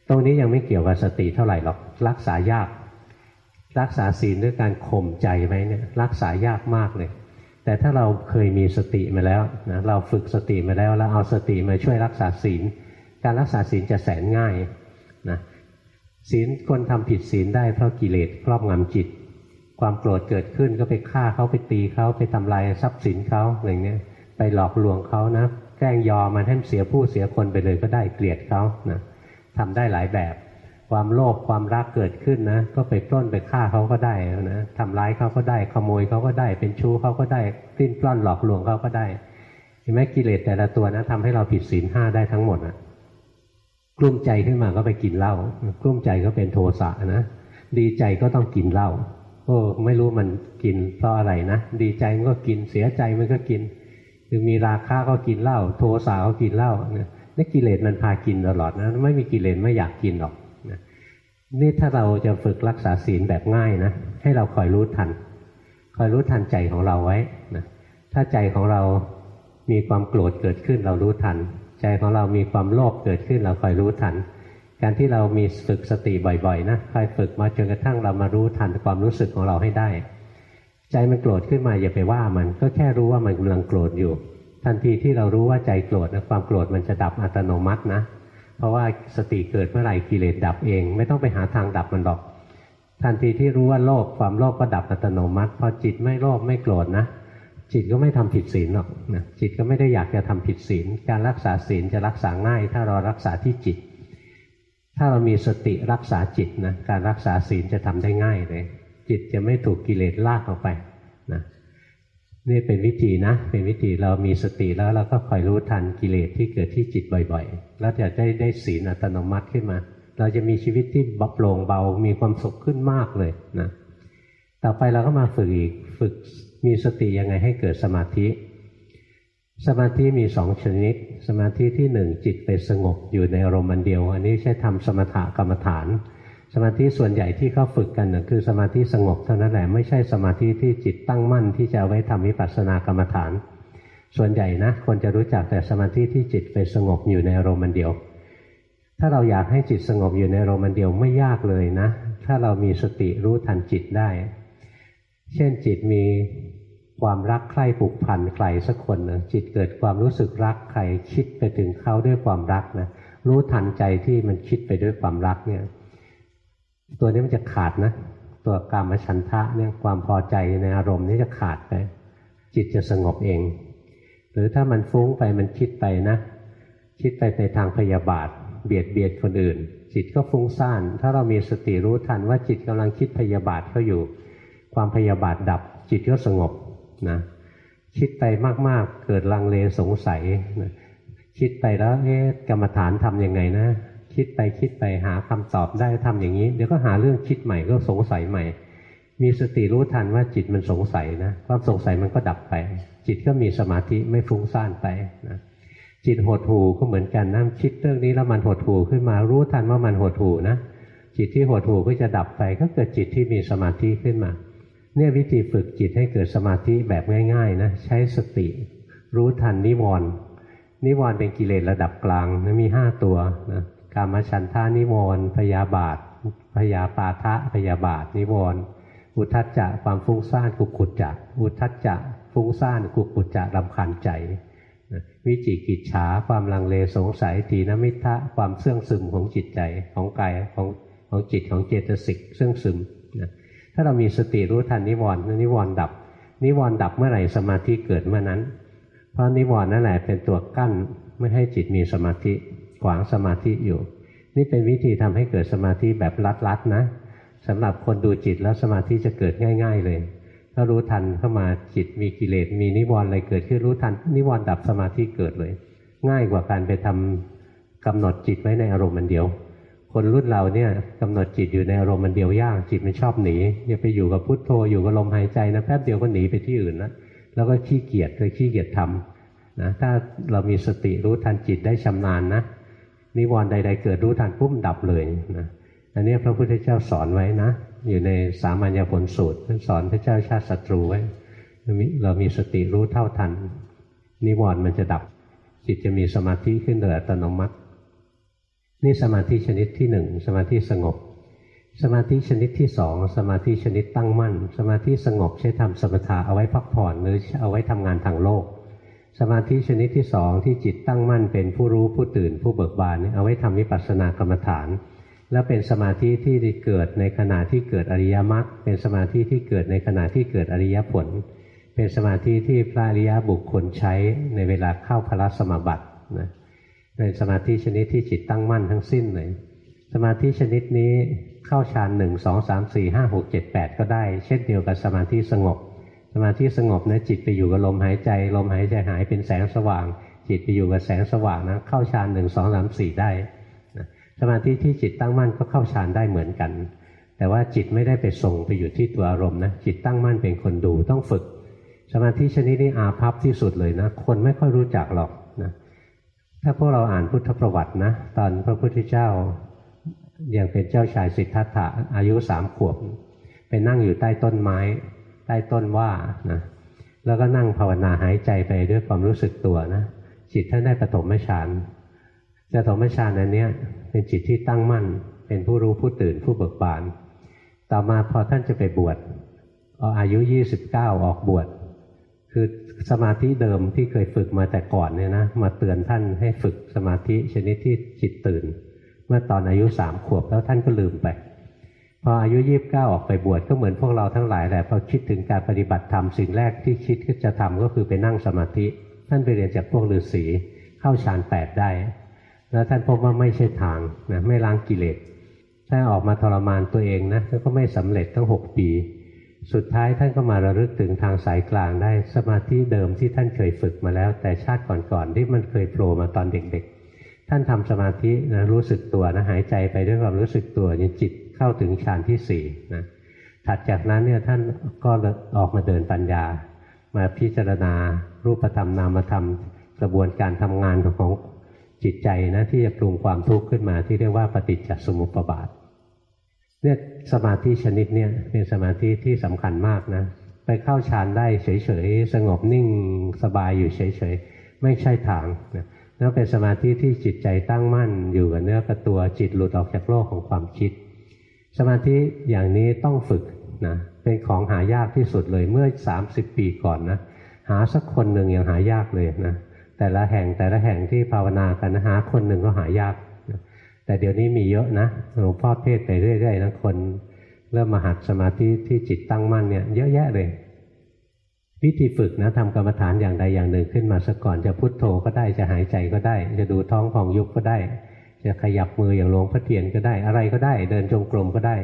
ตรงนี้ยังไม่เกี่ยวกับสติเท่าไหร่หรอกรักษายาก รักษาศีลด้วยการข่มใจไว้เนี่ยรักษายากมากเลย แต่ถ้าเราเคยมีสติมาแล้วนะเราฝึกสติมาแล้วแล้วเอาสติมาช่วยรักษาศีล การรักษาศีลจะแสนง่ายนะศีลคนทำผิดศีลได้เพราะกิเลสครอบงำจิต ความโกรธเกิดขึ้นก็ไปฆ่าเขาไปตีเขาไปทำลายทรัพย์สินเขาอะไรเงี้ยไปหลอกลวงเขานะแกล้งยอมมันให้เสียผู้เสียคนไปเลยก็ได้เกลียดเขานะทำได้หลายแบบ ความโลภความรักเกิดขึ้นนะ ก็ไปปล้นไปฆ่าเขาก็ได้นะทำร้ายเขาก็ได้ ขโมยเขาก็ได้ เป็นชู้เขาก็ได้ติ้นปล้อนหลอกลวงเขาก็ได้เห็นไหมกิเลสแต่ละตัวนะทำให้เราผิดศีลห้าได้ทั้งหมดนะกลุ้มใจขึ้นมาก็ไปกินเหล้ากลุ้มใจก็เป็นโทสะนะดีใจก็ต้องกินเหล้าโอ้ไม่รู้มันกินเพราะอะไรนะดีใจมันก็กินเสียใจมันก็กินคือมีราคาก็กินเหล้าโทสะก็กินเหล้าเนี่ยกิเลสมันพากินตลอดนะไม่มีกิเลสไม่อยากกินหรอก นี่ถ้าเราจะฝึกรักษาศีลแบบง่ายนะให้เราคอยรู้ทัน คอยรู้ทันใจของเราไว้นะถ้าใจของเรามีความโกรธเกิดขึ้นเรารู้ทัน ใจของเรามีความโลภเกิดขึ้นเราคอยรู้ทัน การที่เรามีฝึกสติบ่อยๆนะคอยฝึกมาจนกระทั่งเรามารู้ทันความรู้สึกของเราให้ได้ ใจมันโกรธขึ้นมาอย่าไปว่ามันก็แค่รู้ว่ามันกำลังโกรธอยู่ ทันทีที่เรารู้ว่าใจโกรธนะความโกรธมันจะดับอัตโนมัตินะ เพราะว่าสติเกิดเมื่อไหร่กิเลสดับเอง ไม่ต้องไปหาทางดับมันหรอก ทันทีที่รู้ว่าโลภความโลภก็ดับอัตโนมัติพอจิตไม่โลภไม่โกรธนะจิตก็ไม่ทำผิดศีลหรอกนะจิตก็ไม่ได้อยากจะทำผิดศีล การรักษาศีลจะรักษาง่าย ถ้าเรารักษาที่จิต ถ้าเรามีสติรักษาจิตนะการรักษาศีลจะทำได้ง่ายเลย จิตจะไม่ถูกกิเลสลากออกไปนะ นี่เป็นวิธีนะ เป็นวิธีเรามีสติแล้วเราก็คอยรู้ทันกิเลสที่เกิดที่จิตบ่อยๆ แล้วจะได้ได้ศีลอัตโนมัติขึ้นมา เราจะมีชีวิตที่บโปร่งเบา มีความสุขขึ้นมากเลยนะ ต่อไปเราก็มาฝึกอีก ฝึกมีสติยังไงให้เกิดสมาธิ สมาธิมีสองชนิด สมาธิที่หนึ่งจิตไปสงบอยู่ในอารมณ์เดียว อันนี้ใช้ทำสมถกรรมฐาน สมาธิส่วนใหญ่ที่เขาฝึกกันนะคือสมาธิสงบเท่านั้นแหละไม่ใช่สมาธิที่จิตตั้งมั่นที่จะเอาไว้ทำวิปัสสนากรรมฐาน ส่วนใหญ่นะคนจะรู้จักแต่สมาธิที่จิตไปสงบอยู่ในอารมณ์เดียว ถ้าเราอยากให้จิตสงบอยู่ในอารมณ์เดียวไม่ยากเลยนะ ถ้าเรามีสติรู้ทันจิตได้ เช่นจิตมีความรักใคร่ผูกพันใครสักคนนะจิตเกิดความรู้สึกรักใครคิดไปถึงเขาด้วยความรักนะรู้ทันใจที่มันคิดไปด้วยความรักเนี่ย ตัวนี้มันจะขาดนะ ตัวกามฉันทะเนี่ยความพอใจในอารมณ์นี้จะขาดไป จิตจะสงบเอง หรือถ้ามันฟุ้งไปมันคิดไปนะ คิดไปในทางพยาบาท เบียดเบียนคนอื่น จิตก็ฟุ้งซ่าน ถ้าเรามีสติรู้ทันว่าจิตกำลังคิดพยาบาทเขาอยู่ ความพยาบาทดับ จิตก็สงบนะคิดไปมากๆ เกิดลังเลสงสัยนะคิดไปแล้วเอ๊ะกรรมฐานทํำยังไงนะ คิดไปคิดไปหาคำตอบได้ทำอย่างนี้ เดี๋ยวก็หาเรื่องคิดใหม่ก็สงสัยใหม่ มีสติรู้ทันว่าจิตมันสงสัยนะความสงสัยมันก็ดับไป จิตก็มีสมาธิไม่ฟุ้งซ่านไปนะจิตหดหูก็เหมือนกันนะคิดเรื่องนี้แล้วมันหดหูขึ้นมารู้ทันว่ามันหดหูนะจิตที่หดหูก็จะดับไป ก็เกิดจิตที่มีสมาธิขึ้นมา เนี่ยวิธีฝึกจิตให้เกิดสมาธิแบบง่ายๆนะใช้สติ รู้ทันนิวรณ์นิวรณ์เป็นกิเลสระดับกลางนะมีห้าตัวนะ กามฉันทานิวรณ์พยาบาท พยาปาทะพยาบาท นิวรณ์อุทัจจะความฟุ้งซ่านกุกุจจะอุทัจจะฟุ้งซ่านกุกุจจะรำคาญใจวิจิกิจฉาความลังเลสงสัยทีนมิทะความเสื่องซึมของจิตใจของกายของของจิตของเจตสิกเสื่องซึมนะถ้าเรามีสติรู้ทันนิวรณ์นิวรณ์ดับ นิวรณ์ดับเมื่อไหร่สมาธิเกิดเมื่อนั้น เพราะนิวรณ์นั่นแหละเป็นตัวกั้นไม่ให้จิตมีสมาธิ ขวางสมาธิอยู่ นี่เป็นวิธีทำให้เกิดสมาธิแบบลัดๆนะสำหรับคนดูจิตแล้วสมาธิจะเกิดง่าย ๆ เลย ถ้ารู้ทันเข้ามาจิตมีกิเลสมีนิวรณ์อะไรเกิดขึ้นรู้ทันนิวรณ์ดับสมาธิเกิดเลย ง่ายกว่าการไปทำกำหนดจิตไว้ในอารมณ์มันเดียว คนรุ่นเราเนี่ยกำหนดจิตอยู่ในอารมณ์มันเดียวยากจิตมันชอบหนีอย่าไปอยู่กับพุทโธอยู่กับลมหายใจนะแป๊บเดียวก็หนีไปที่อื่นแล้วแล้วก็ขี้เกียจเลยขี้เกียจทำนะถ้าเรามีสติรู้ทันจิตได้ชำนาญนะ นิวรณ์ใด ๆ เกิดรู้ทันปุ๊บดับเลยนะอันนี้พระพุทธเจ้าสอนไว้นะ อยู่ในสามัญญผลสูตรท่านสอนพระเจ้าชาติศัตรูไว้เรามีสติรู้เท่าทัน นิวรณ์มันจะดับ จิตจะมีสมาธิขึ้นโดยอัตโนมัติ นี่สมาธิชนิดที่หนึ่งสมาธิสงบ สมาธิชนิดที่สองสมาธิชนิดตั้งมั่น สมาธิสงบใช้ทำสมถะเอาไว้พักผ่อนหรือเอาไว้ทำงานทางโลก สมาธิชนิดที่สองที่จิตตั้งมั่นเป็นผู้รู้ผู้ตื่นผู้เบิกบานเอาไว้ทำวิปัสสนากรรมฐาน แล้วเป็นสมาธิที่เกิดในขณะที่เกิดอริยมรรคเป็นสมาธิที่เกิดในขณะที่เกิดอริยผล เป็นสมาธิที่พระอริยบุคคลใช้ในเวลาเข้าพระสมบัตินะเป็นสมาธิชนิดที่จิตตั้งมั่นทั้งสิ้นเลยสมาธิชนิดนี้เข้าฌานหนึ่งสองสามสี่ห้าหกเจ็ดแปดก็ได้ เช่นเดียวกับสมาธิสงบ สมาธิสงบนะจิตไปอยู่กับลมหายใจ ลมหายใจหายเป็นแสงสว่าง จิตไปอยู่กับแสงสว่างนะเข้าฌานหนึ่งสองสามสี่ได้สมาธิที่จิตตั้งมั่นก็เข้าฌานได้เหมือนกัน แต่ว่าจิตไม่ได้ไปส่งไปอยู่ที่ตัวอารมณ์นะจิตตั้งมั่นเป็นคนดูต้องฝึก สมาธิชนิดนี้อาภัพที่สุดเลยนะ คนไม่ค่อยรู้จักหรอกนะถ้าพวกเราอ่านพุทธประวัตินะตอนพระพุทธเจ้ายังเป็นเจ้าชายสิทธัตถะอายุสามขวบไปนั่งอยู่ใต้ต้นไม้ ใต้ต้นว่านะแล้วก็นั่งภาวนาหายใจไปด้วยความรู้สึกตัวนะจิตท่านได้ประถมฌานจะถมฌานอันนี้เป็นจิตที่ตั้งมั่น เป็นผู้รู้ผู้ตื่นผู้เบิกบาน ต่อมาพอท่านจะไปบวชอายุยี่สิบเก้าออกบวชคือสมาธิเดิมที่เคยฝึกมาแต่ก่อนเนี่ยนะมาเตือนท่านให้ฝึกสมาธิชนิดที่จิตตื่น เมื่อตอนอายุสามขวบแล้วท่านก็ลืมไป พออายุยี่บเก้าออกไปบวชก็เหมือนพวกเราทั้งหลายแหละพอคิดถึงการปฏิบัติธรรมสิ่งแรกที่คิดก็จะทำก็คือไปนั่งสมาธิ ท่านไปเรียนจากพวกฤาษีเข้าฌานแปดได้ แล้วท่านพบว่าไม่ใช่ทางนะไม่ล้างกิเลสถ้านออกมาทรมานตัวเองนะก็ไม่สำเร็จตั้งหกปี สุดท้ายท่านก็มาระลึกถึงทางสายกลางได้สมาธิเดิมที่ท่านเคยฝึกมาแล้ว แต่ชาติก่อนๆที่มันเคยโผล่มาตอนเด็กๆท่านทำสมาธินะรู้สึกตัวนะหายใจไปด้วยความรู้สึกตัวจิต เข้าถึงฌานที่สี่นะถัดจากนั้นเนี่ยท่านก็ออกมาเดินปัญญา มาพิจารณารูปธรรมนามธรรม กระบวนการทำงานของจิตใจนะที่จะปรุงความทุกข์ขึ้นมาที่เรียกว่าปฏิจจสมุปบาทเนี่ยสมาธิชนิดเนี่ยเป็นสมาธิที่สำคัญมากนะไปเข้าฌานได้เฉยๆสงบนิ่งสบายอยู่เฉยๆไม่ใช่ทางนะแล้วเป็นสมาธิที่จิตใจตั้งมั่นอยู่กับเนื้อกับตัวจิตหลุดออกจากโลกของความคิด สมาธิอย่างนี้ต้องฝึกนะเป็นของหายากที่สุดเลยเมื่อ 30 ปีก่อนนะหาสักคนหนึ่งยังหายากเลยนะแต่ละแห่งแต่ละแห่งที่ภาวนากันหาคนหนึ่งก็หายาก แต่เดี๋ยวนี้มีเยอะนะหลวงพ่อเทศไปเรื่อยๆนะคนเริ่มมาหัดสมาธิที่จิตตั้งมั่นเนี่ยเยอะแยะเลยวิธีฝึกนะทำกรรมฐานอย่างใดอย่างหนึ่งขึ้นมาสักก่อนจะพุทโธก็ได้จะหายใจก็ได้ จะดูท้องของยุบก็ได้ จะขยับมืออย่างหลวงพ่อเทียนก็ได้ อะไรก็ได้ เดินจงกรมก็ได้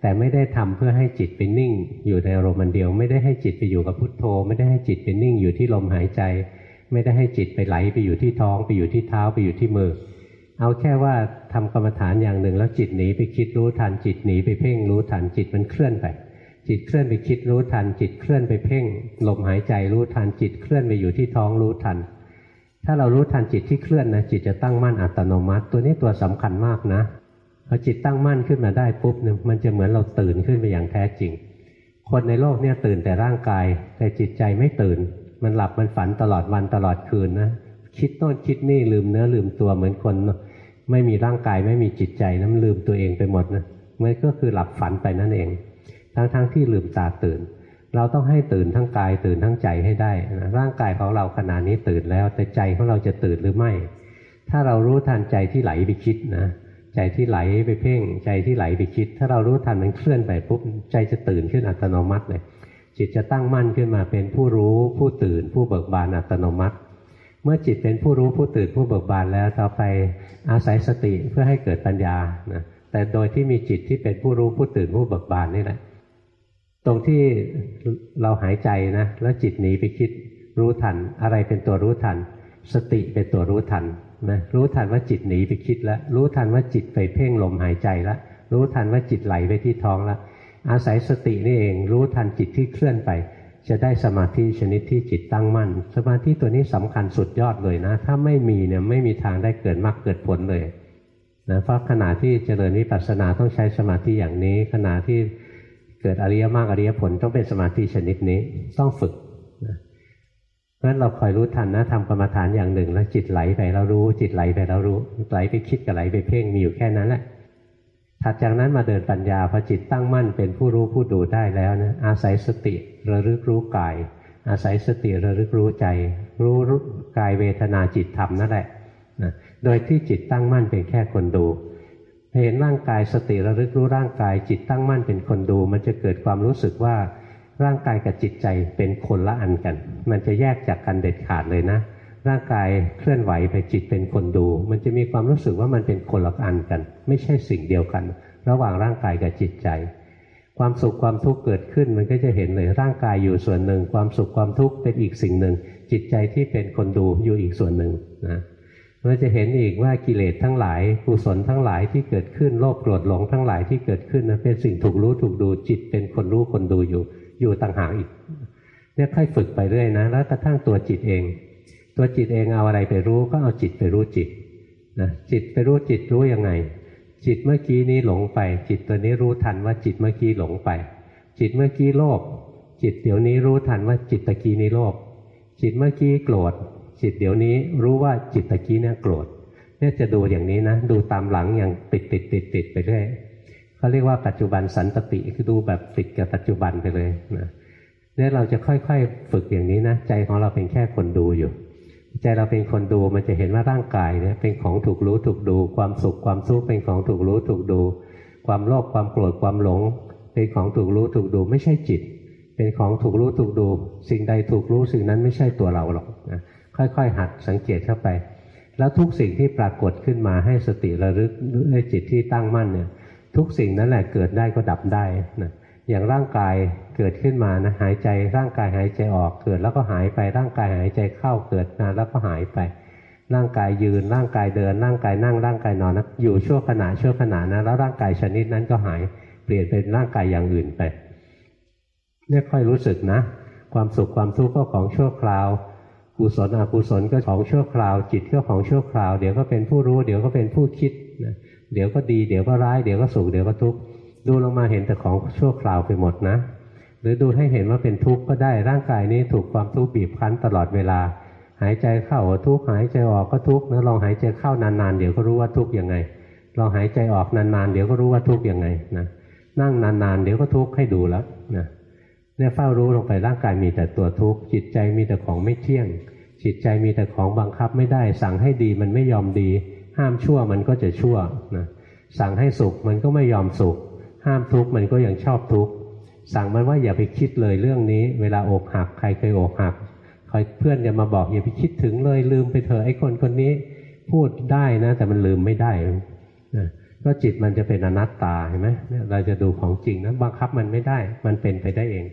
แต่ไม่ได้ทำเพื่อให้จิตไปนิ่ง อยู่ในอารมณ์เดียว ไม่ได้ให้จิตไปอยู่กับพุทโธ ไม่ได้ให้จิตไปนิ่งอยู่ที่ลมหายใจ ไม่ได้ให้จิตไปไหลไปอยู่ที่ท้อง ไปอยู่ที่เท้าไปอยู่ที่มือ เอาแค่ว่าทำกรรมฐานอย่างหนึ่ง แล้วจิตหนีไปคิดรู้ทันจิตหนีไปเพ่งรู้ทันจิตมันเคลื่อนไปจิตเคลื่อนไปคิดรู้ทันจิตเคลื่อนไปเพ่งลมหายใจรู้ทันจิตเคลื่อนไปอยู่ที่ท้องรู้ทัน ถ้าเรารู้ทันจิตที่เคลื่อนนะจิตจะตั้งมั่นอัตโนมัติ ตัวนี้ตัวสำคัญมากนะพอจิตตั้งมั่นขึ้นมาได้ปุ๊บเนี่ยมันจะเหมือนเราตื่นขึ้นไปอย่างแท้จริง คนในโลกเนี่ยตื่นแต่ร่างกาย แต่จิตใจไม่ตื่น มันหลับมันฝันตลอดวันตลอดคืนนะคิดโน่นคิดนี่ลืมเนื้อลืมตัวเหมือนคนไม่มีร่างกายไม่มีจิตใจนะมันลืมตัวเองไปหมดนะมันก็คือหลับฝันไปนั่นเอง ทั้งๆทที่ลืมตาตื่น เราต้องให้ตื่นทั้งกายตื่นทั้งใจให้ได้นะร่างกายของเราขณะนี้ตื่นแล้ว แต่ใจของเราจะตื่นหรือไม่ ถ้าเรารู้ทันใจที่ไหลไปคิดนะใจที่ไหลไปเพ่ง ใจที่ไหลไปคิด ถ้าเรารู้ทันมันเคลื่อนไปปุ๊บใจจะตื่นขึ้นอัตโนมัติเลยจิตจะตั้งมั่นขึ้นมาเป็นผู้รู้ผู้ตื่น ผู้เบิกบานอัตโนมัติ เมื่อจิตเป็นผู้รู้ผู้ตื่นผู้เบิกบานแล้วต่อไปอาศัยสติเพื่อให้เกิดปัญญานะแต่โดยที่มีจิตที่เป็นผู้รู้ผู้ตื่นผู้เบิกบานนี่แหละ ตรงที่เราหายใจนะแล้วจิตหนีไปคิดรู้ทัน อะไรเป็นตัวรู้ทัน สติเป็นตัวรู้ทันนะรู้ทันว่าจิตหนีไปคิดแล้ว รู้ทันว่าจิตไปเพ่งลมหายใจแล้วรู้ทันว่าจิตไหลไปที่ท้องแล้วอาศัยสตินี่เองรู้ทันจิตที่เคลื่อนไป จะได้สมาธิชนิดที่จิตตั้งมั่น สมาธิตัวนี้สำคัญสุดยอดเลยนะ ถ้าไม่มีเนี่ยไม่มีทางได้เกิดมรรคเกิดผลเลยนะเพราะขณะที่เจริญวิปัสสนาต้องใช้สมาธิอย่างนี้ขณะที่ เกิดอริยมรรคอริยผลต้องเป็นสมาธิชนิดนี้ต้องฝึกนะเพราะฉะนั้นเราคอยรู้ทันนะทำกรรมฐานอย่างหนึ่ง แล้วจิตไหลไปเรารู้ จิตไหลไปเรารู้ไหลไปคิดกับไหลไปเพ่งมีอยู่แค่นั้นแหละถัดจากนั้นมาเดินปัญญาพอจิตตั้งมั่นเป็นผู้รู้ผู้ดูได้แล้วนะอาศัยสติระลึกรู้กาย อาศัยสติระลึกรู้ใจ รู้กายเวทนาจิตธรรมนั่นแหละนะโดยที่จิตตั้งมั่นเป็นแค่คนดู เห็นร่างกายสติระลึกรู้ร่างกายจิตตั้งมั่นเป็นคนดู มันจะเกิดความรู้สึกว่าร่างกายกับจิตใจเป็นคนละอันกัน มันจะแยกจากกันเด็ดขาดเลยนะ ร่างกายเคลื่อนไหวไปจิตเป็นคนดู มันจะมีความรู้สึกว่ามันเป็นคนละอันกัน ไม่ใช่สิ่งเดียวกัน ระหว่างร่างกายกับจิตใจ ความสุขความทุกข์เกิดขึ้นมันก็จะเห็นเลยร่างกายอยู่ส่วนหนึ่ง ความสุขความทุกข์เป็นอีกสิ่งหนึ่ง จิตใจที่เป็นคนดูอยู่อีกส่วนหนึ่งนะ เราจะเห็นอีกว่ากิเลสทั้งหลายกุศลทั้งหลายที่เกิดขึ้นโลภโกรธหลงทั้งหลายที่เกิดขึ้นนะเป็นสิ่งถูกรู้ถูกดูจิตเป็นคนรู้คนดูอยู่ อยู่ต่างหากอีกเนี่ยค่อยฝึกไปเรื่อยนะแล้วกระทั่งตัวจิตเอง ตัวจิตเองเอาอะไรไปรู้ก็เอาจิตไปรู้จิตนะจิตไปรู้จิตรู้ยังไง จิตเมื่อกี้นี้หลงไป จิตตัวนี้รู้ทันว่าจิตเมื่อกี้หลงไป จิตเมื่อกี้โลภจิตเดี๋ยวนี้รู้ทันว่าจิตตะกี้นี้โลภจิตเมื่อกี้โกรธ จิตเดี๋ยวนี้รู้ว่าจิตตะกี้เนี่ยโกรธเนี่ยจะดูอย่างนี้นะ ดูตามหลังอย่างติดติดติดติดไปเรื่อยเขาเรียกว่าปัจจุบันสันตติคือดูแบบติดกับปัจจุบันไปเลยนะเนี่ยเราจะค่อยๆฝึกอย่างนี้นะใจของเราเป็นแค่คนดูอยู่ ใจเราเป็นคนดูมันจะเห็นว่าร่างกายเนี่ยเป็นของถูกรู้ถูกดู ความสุขความทุกข์เป็นของถูกรู้ถูกดู ความโลภความโกรธความหลง เป็นของถูกรู้ถูกดูไม่ใช่จิต เป็นของถูกรู้ถูกดู สิ่งใดถูกรู้สิ่งนั้นไม่ใช่ตัวเราหรอกนะ ค่อยๆ หัดสังเกตเข้าไป แล้วทุกสิ่งที่ปรากฏขึ้นมาให้สติระลึกด้วยจิตที่ตั้งมั่นเนี่ยทุกสิ่งนั่นแหละเกิดได้ก็ดับได้นะอย่างร่างกายเกิดขึ้นมานะหายใจร่างกายหายใจออกเกิดแล้วก็หายไปร่างกายหายใจเข้าเกิดนานแล้วก็หายไป ร่างกายยืนร่างกายเดิน ร่างกายนั่งร่างกายนอนนะอยู่ชั่วขณะชั่วขณะนะแล้วร่างกายชนิดนั้นก็หายเปลี่ยนเป็นร่างกายอย่างอื่นไปเนี่ยค่อยรู้สึกนะ ความสุขความทุกข์ก็ของชั่วคราว กุศลอกุศลก็ของชั่วคราว จิตก็ของชั่วคราว เดี๋ยวก็เป็นผู้รู้เดี๋ยวก็เป็นผู้คิดนะเดี๋ยวก็ดีเดี๋ยวก็ร้ายเดี๋ยวก็สุขเดี๋ยวก็ทุกข์ดูลงมาเห็นแต่ของชั่วคราวไปหมดนะ หรือดูให้เห็นว่าเป็นทุกข์ก็ได้ร่างกายนี้ถูกความทุกข์บีบคั้นตลอดเวลา หายใจเข้าทุกข์หายใจออกก็ทุกข์นะลองหายใจเข้านานๆเดี๋ยวก็รู้ว่าทุกข์ยังไงลองหายใจออกนานๆเดี๋ยวก็รู้ว่าทุกข์ยังไงนะนั่งนานๆเดี๋ยวก็ทุกข์ให้ดูแล้วนะ เนี่ยเฝ้ารู้ลงไปร่างกายมีแต่ตัวทุกข์จิตใจมีแต่ของไม่เที่ยง จิตใจมีแต่ของบังคับไม่ได้ สั่งให้ดีมันไม่ยอมดี ห้ามชั่วมันก็จะชั่วนะสั่งให้สุขมันก็ไม่ยอมสุข ห้ามทุกข์มันก็ยังชอบทุกข์สั่งมันว่าอย่าไปคิดเลยเรื่องนี้ เวลาอกหักใครเคยอกหักคอยเพื่อนจะมาบอกอย่าไปคิดถึงเลยลืมไปเถอะไอ้คนคนนี้พูดได้นะ แต่มันลืมไม่ได้นะก็จิตมันจะเป็นอนัตตาเห็นไหมเราจะดูของจริงนะบังคับมันไม่ได้ มันเป็นไปได้เอง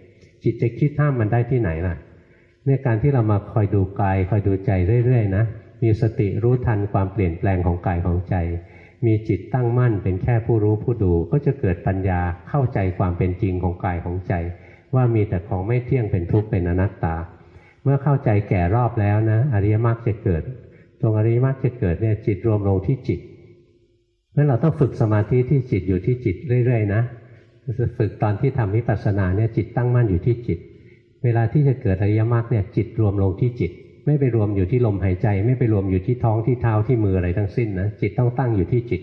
จิตจะคิดห้ามมันได้ที่ไหนล่ะเนี่ยการที่เรามาคอยดูกายคอยดูใจเรื่อยๆนะมีสติรู้ทันความเปลี่ยนแปลงของกายของใจ มีจิตตั้งมั่นเป็นแค่ผู้รู้ผู้ดู ก็จะเกิดปัญญาเข้าใจความเป็นจริงของกายของใจ ว่ามีแต่ของไม่เที่ยงเป็นทุกข์เป็นอนัตตา เมื่อเข้าใจแก่รอบแล้วนะอริยมรรคจะเกิด ตรงอริยมรรคจะเกิดเนี่ยจิตรวมลงที่จิตเพราะเราต้องฝึกสมาธิที่จิตอยู่ที่จิตเรื่อยๆนะ ฝึกตอนที่ทำวิปัสสนาเนี่ยจิตตั้งมั่นอยู่ที่จิต เวลาที่จะเกิดอริยมรรคเนี่ยจิตรวมลงที่จิต ไม่ไปรวมอยู่ที่ลมหายใจ ไม่ไปรวมอยู่ที่ท้องที่เท้าที่มืออะไรทั้งสิ้นนะจิตต้องตั้งอยู่ที่จิต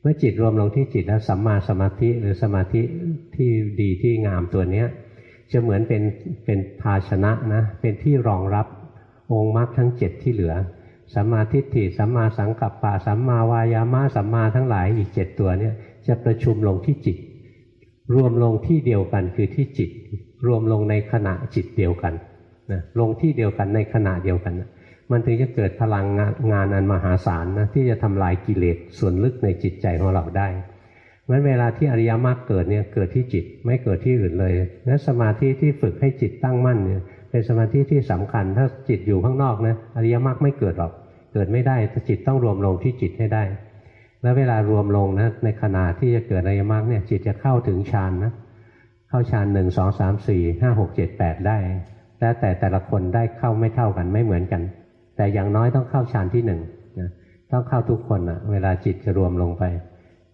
เมื่อจิตรวมลงที่จิตแล้วสัมมาสมาธิหรือสมาธิที่ดีที่งามตัวเนี้ยจะเหมือนเป็นเป็นภาชนะนะเป็นที่รองรับองค์มรรคทั้งเจ็ดที่เหลือสัมมาทิฏฐิสัมมาสังกัปปะสัมมาวายามะสัมมาทั้งหลายอีกเจ็ดตัวเนี่ยจะประชุมลงที่จิต รวมลงที่เดียวกันคือที่จิต รวมลงในขณะจิตเดียวกันนะลงที่เดียวกันในขณะเดียวกันนะมันถึงจะเกิดพลังงานงานอันมหาศาลนะที่จะทำลายกิเลสส่วนลึกในจิตใจของเราได้เพราะเวลาที่อริยมรรคเกิดเนี่ยเกิดที่จิตไม่เกิดที่อื่นเลย และสมาธิที่ฝึกให้จิตตั้งมั่นเนี่ยเป็นสมาธิที่สำคัญ ถ้าจิตอยู่ข้างนอกนะอริยมรรคไม่เกิดหรอก เกิดไม่ได้จิตต้องรวมลงที่จิตให้ได้ แล้วเวลารวมลงนะในขณะที่จะเกิดอริยมรรคเนี่ยจิตจะเข้าถึงฌานนะเข้าฌานหนึ่งสองสามสี่ห้าหกเจ็ดแปดได้ แล้วแต่แต่ละคนได้เข้าไม่เท่ากันไม่เหมือนกัน แต่อย่างน้อยต้องเข้าฌานที่หนึ่งนะต้องเข้าทุกคนนะเวลาจิตจะรวมลงไป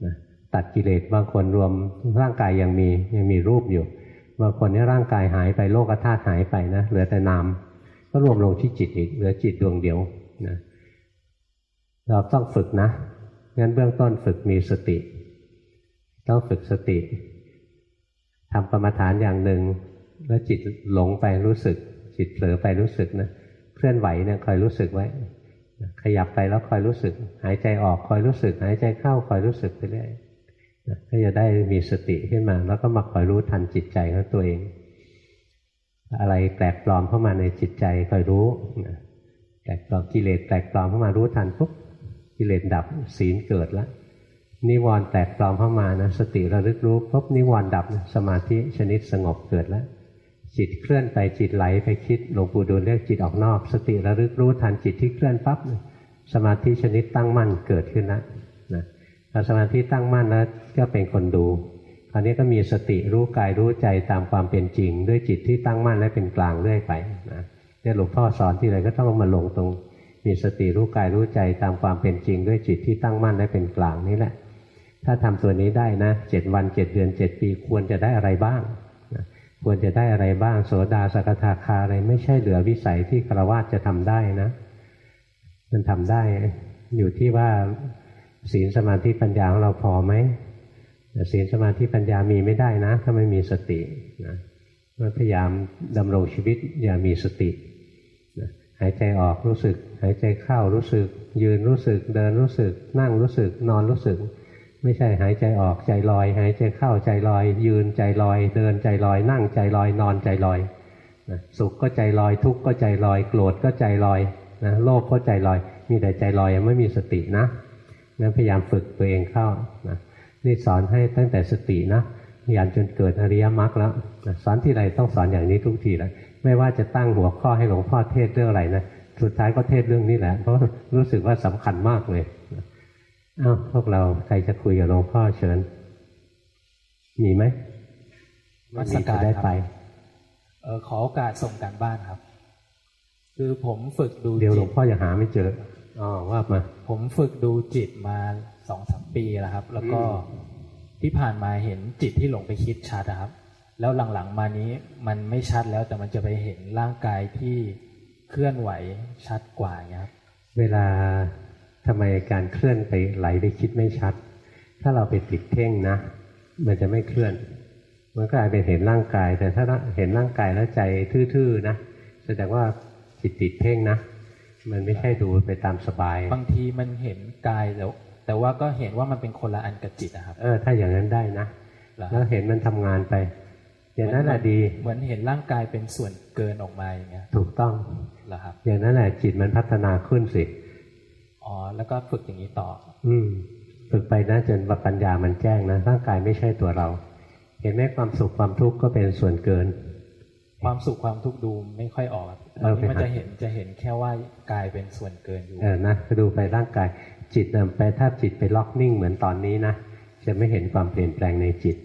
นะตัดกิเลสบางคนรวมร่างกายยังมียังมีรูปอยู่บางคนนี่ร่างกายหายไปโลกธาตุหายไปนะเหลือแต่นามก็รวมลงที่จิตอีกเหลือจิตดวงเดียวนะเราต้องฝึกนะ งั้นเบื้องต้นฝึกมีสติ ต้องฝึกสติทำกรรมฐานอย่างหนึ่ง แล้วจิตหลงไปรู้สึก จิตเผลอไปรู้สึกนะเคลื่อนไหวเนี่ยคอยรู้สึกไว้ ขยับไปแล้วคอยรู้สึก หายใจออกคอยรู้สึก หายใจเข้าคอยรู้สึกไปเรื่อยก็จะได้มีสติขึ้นมา แล้วก็มาคอยรู้ทันจิตใจของตัวเอง อะไรแปลกปลอมเข้ามาในจิตใจคอยรู้แปลกปลอมกิเลสแปลกปลอมเข้ามารู้ทันปุ๊บ กิเลสดับศีลเกิดแล้วนิวรณ์แตกปลอมเข้ามานะสติระลึกรู้ปุ๊บนิวรณ์ดับสมาธิชนิดสงบเกิดแล้ว จิตเคลื่อนไปจิตไหลไปคิดหลวงปู่ดูลเรียกจิตออกนอก สติระลึกรู้ทันจิตที่เคลื่อนปั๊บสมาธิชนิดตั้งมั่นเกิดขึ้นแล้วนะพอสมาธิตั้งมั่นแล้วก็เป็นคนดูคราวนี้ก็มีสติรู้กายรู้ใจตามความเป็นจริง ด้วยจิตที่ตั้งมั่นและเป็นกลางเรื่อยไปนะเนี่ยหลวงพ่อสอนที่ไรก็ต้องมาลงตรง มีสติรู้กายรู้ใจตามความเป็นจริงด้วยจิตที่ตั้งมั่นและเป็นกลางนี่แหละ ถ้าทำตัวนี้ได้นะเจ็ดวันเจ็ดเดือนเจ็ดปีควรจะได้อะไรบ้างควรจะได้อะไรบ้าง โสดาสกทาคาอะไรไม่ใช่เหลือวิสัยที่คารวะจะทำได้นะ มันทำได้อยู่ที่ว่าศีลสมาธิปัญญาของเราพอไหมศีลสมาธิปัญญามีไม่ได้นะ ถ้าไม่มีสตินะพยายามดำรงชีวิตอย่ามีสติ หายใจออกรู้สึก หายใจเข้ารู้สึก ยืนรู้สึก เดินรู้สึก นั่งรู้สึก นอนรู้สึก ไม่ใช่หายใจออกใจลอย หายใจเข้าใจลอย ยืนใจลอย เดินใจลอย นั่งใจลอย นอนใจลอยสุขก็ใจลอย ทุกข์ก็ใจลอย โกรธก็ใจลอยนะโลภก็ใจลอย มีแต่ใจลอยยังไม่มีสตินะนั้นพยายามฝึกตัวเองเข้านะนี่สอนให้ตั้งแต่สตินะยันจนเกิดอริยมรรคแล้วสอนที่ไรต้องสอนอย่างนี้ทุกทีเลย ไม่ว่าจะตั้งหัวข้อให้หลวงพ่อเทศเรื่องอะไรนะสุดท้ายก็เทศเรื่องนี้แหละ เพราะรู้สึกว่าสำคัญมากเลยอ้าวพวกเราใครจะคุยกับหลวงพ่อเชิญ มีไหมวันนี้จะได้ไปเออขอโอกาสส่งการบ้านครับ คือผมฝึกดูเดี๋ยวหลวงพ่อยังหาไม่เจออ๋อว่ามา ผมฝึกดูจิตมาสองสามปีแล้วครับ แล้วก็ที่ผ่านมาเห็นจิตที่หลงไปคิดชัดครับ แล้วหลังๆมานี้มันไม่ชัดแล้วแต่มันจะไปเห็นร่างกายที่เคลื่อนไหวชัดกว่าครับเวลาทำไมการเคลื่อนไปไหลไปคิดไม่ชัด ถ้าเราไปติดเพ่งนะ มันจะไม่เคลื่อนมันก็อาจเป็นเห็นร่างกาย แต่ถ้าเห็นร่างกายแล้วใจทื่อๆนะแสดงว่าจิตติดเพ่งนะ มันไม่ใช่ดูไปตามสบาย บางทีมันเห็นกายแล้ว แต่ว่าก็เห็นว่ามันเป็นคนละอันกับจิตนะครับ เออ ถ้าอย่างนั้นได้นะ แล้วเห็นมันทำงานไป อย่างนั้นแหละดีเหมือนเห็นร่างกายเป็นส่วนเกินออกมาอย่างเงี้ยถูกต้องเหรอครับอย่างนั้นแหละจิตมันพัฒนาขึ้นสิอ๋อแล้วก็ฝึกอย่างนี้ต่อ อืมฝึกไปนะจนปัญญามันแจ้งนะร่างกายไม่ใช่ตัวเรา เห็นไหมความสุขความทุกข์ก็เป็นส่วนเกิน ความสุขความทุกข์ดูไม่ค่อยออกครับเออตอนนี้มันไปหาจะเห็นจะเห็นแค่ว่ากายเป็นส่วนเกินอยู่เออนะไปดูไปร่างกายจิตน่ะไปถ้าจิตไปล็อกนิ่งเหมือนตอนนี้นะจะไม่เห็นความเปลี่ยนแปลงในจิต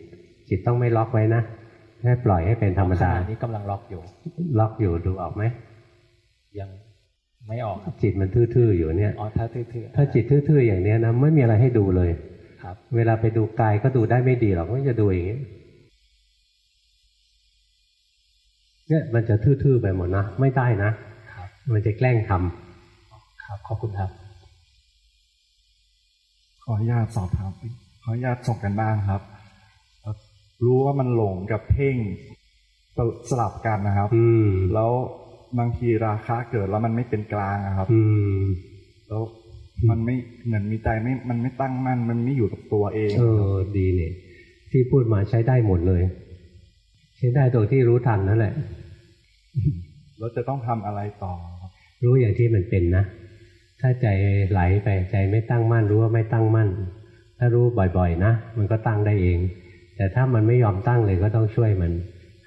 จิตต้องไม่ล็อกไว้นะ ให้ปล่อยให้เป็นธรรมขดาณะนี้กำลังล็อกอยู่ ล็อกอยู่ดูออกไหมยังไม่ออกครับจิตมันทื่อๆอยู่เนี่ยอ๋อถ้าทื่อๆถ้าจิตทื่อๆอย่างเนี้ยนะไม่มีอะไรให้ดูเลยครับ เวลาไปดูกายก็ดูได้ไม่ดีหรอกก็จะดูอย่างนี้เนี่ยมันจะทื่อๆไปหมดนะไม่ได้นะครับมันจะแกล้งทำครับ ขอบคุณครับ ขออนุญาตสอบถามขออนุญาตส่งกันบ้านครับเอ่อ รู้ว่ามันหลงกับเพ่งสลับกันนะครับ อืมแล้วบางทีราคะเกิดแล้วมันไม่เป็นกลางอะครับ อืมแล้วมันไม่เหมือนมีใจไม่มันไม่ตั้งมั่นมันไม่อยู่กับตัวเอง เออดีเนี่ยที่พูดมาใช้ได้หมดเลย ใช้ได้ตรงที่รู้ทันนั่นแหละแล้วจะต้องทำอะไรต่อครับรู้อย่างที่มันเป็นนะถ้าใจไหลไปใจไม่ตั้งมั่นรู้ว่าไม่ตั้งมั่น ถ้ารู้บ่อยๆนะมันก็ตั้งได้เอง แต่ถ้ามันไม่ยอมตั้งเลยก็ต้องช่วยมัน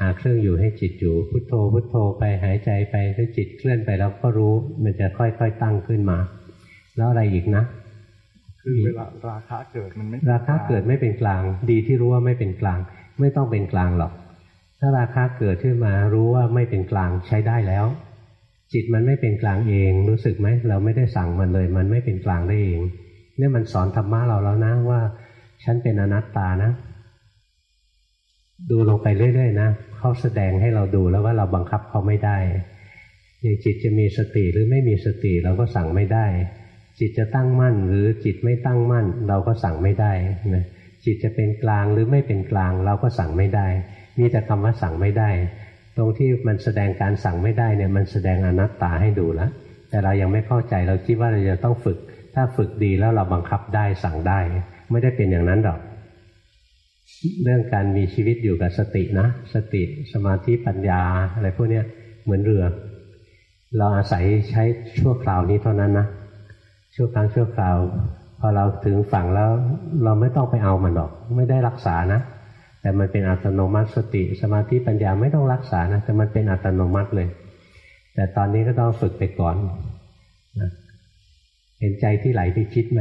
หาเครื่องอยู่ให้จิตอยู่พุทโธพุทโธไปหายใจไปถ้าจิตเคลื่อนไปแล้วก็รู้มันจะค่อยๆตั้งขึ้นมา แล้วอะไรอีกนะคือเวลาราคะเกิดมันไม่ราคะเกิดไม่เป็นกลาง ดีที่รู้ว่าไม่เป็นกลาง ไม่ต้องเป็นกลางหรอก ถ้าราคะเกิดขึ้นมารู้ว่าไม่เป็นกลางใช้ได้แล้ว จิตมันไม่เป็นกลางเอง รู้สึกไหมเราไม่ได้สั่งมันเลย มันไม่เป็นกลางได้เองเนี่ยมันสอนธรรมะเราแล้วนะว่า ฉันเป็นอนัตตานะ ดูลงไปเรื่อยๆนะเขาแสดงให้เราดูแล้วว่าเราบังคับเขาไม่ได้อย่างจิตจะมีสติหรือไม่มีสติเราก็สั่งไม่ได้ จิตจะตั้งมั่นหรือจิตไม่ตั้งมั่น เราก็สั่งไม่ได้นะจิตจะเป็นกลางหรือไม่เป็นกลางเราก็สั่งไม่ได้ มีแต่คำว่าสั่งไม่ได้ ตรงที่มันแสดงการสั่งไม่ได้เนี่ยมันแสดงอนัตตาให้ดูแล้วแต่เรายังไม่เข้าใจเราคิดว่าเราจะต้องฝึก ถ้าฝึกดีแล้วเราบังคับได้สั่งได้ ไม่ได้เป็นอย่างนั้นหรอก เรื่องการมีชีวิตอยู่กับสตินะ สติสมาธิปัญญาอะไรพวกนี้เหมือนเรือ เราอาศัยใช้ชั่วคราวนี้เท่านั้นนะชั่วครั้งชั่วคราวพอเราถึงฝั่งแล้วเราไม่ต้องไปเอามันหรอก ไม่ได้รักษานะ แต่มันเป็นอัตโนมัติสติ สมาธิปัญญาไม่ต้องรักษานะแต่มันเป็นอัตโนมัติเลย แต่ตอนนี้ก็ต้องฝึกไปก่อนนะเห็นใจที่ไหลไปคิดไหม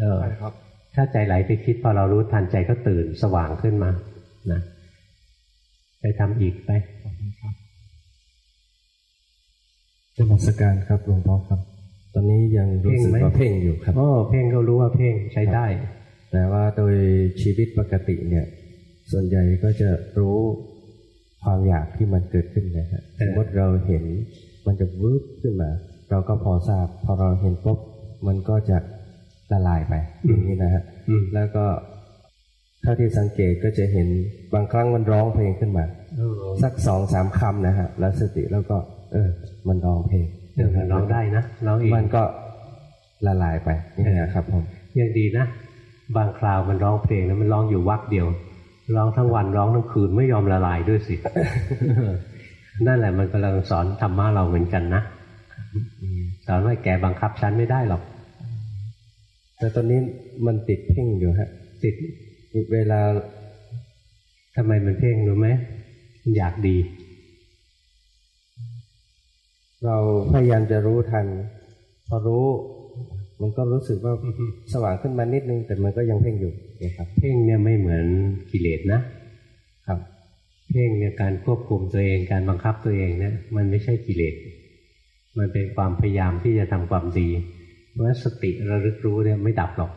เออใช่ครับ ถ้าใจไหลไปคิดพอเรารู้ทันใจก็ตื่นสว่างขึ้นมานะไปทำอีกไปขอบคุณครับนมัสการครับหลวงพ่อครับ ตอนนี้ยังรู้สึกเพ่งไหมว่าเพ่งอยู่ครับโอ้เพ่งก็รู้ว่าเพ่งใช้ได้ แต่ว่าโดยชีวิตปกติเนี่ย ส่วนใหญ่ก็จะรู้ความอยากที่มันเกิดขึ้นนะฮะเออสมมติเราเห็นมันจะวืบขึ้นมา เราก็พอทราบ พอเราเห็นปุ๊บมันก็จะ ละลายไปอย่างนี้นะฮะอืมแล้วก็เท่าที่สังเกตก็จะเห็นบางครั้งมันร้องเพลงขึ้นมาเออสักสองสามคำนะฮะแล้วสติแล้วก็ เออ มันร้องเพลงเดี๋ยวมันร้องได้นะร้องเองมันก็ละลายไปนี่นะครับผมยังดีนะบางคราวมันร้องเพลงแล้วมันร้องอยู่วักเดียว ร้องทั้งวันร้องทั้งคืนไม่ยอมละลายด้วยสินั่นแหละมันกำลังสอนธรรมะเราเหมือนกันนะสอนว่าแกบังคับฉันไม่ได้หรอก แต่ตอนนี้มันติดเพ่งอยู่ฮะ ติดเวลาทำไมมันเพ่งรู้ไหมมันอยากดี เราพยายามจะรู้ทัน พอรู้ มันก็รู้สึกว่าสว่างขึ้นมานิดนึง แต่มันก็ยังเพ่งอยู่นะครับ เพ่งเนี่ยไม่เหมือนกิเลสนะครับ เพ่งเนี่ยการควบคุมตัวเองการบังคับตัวเองเนี่ยมันไม่ใช่กิเลสมันเป็นความพยายามที่จะทำความดี เพราะสติระลึกรู้เนี่ยไม่ดับหรอก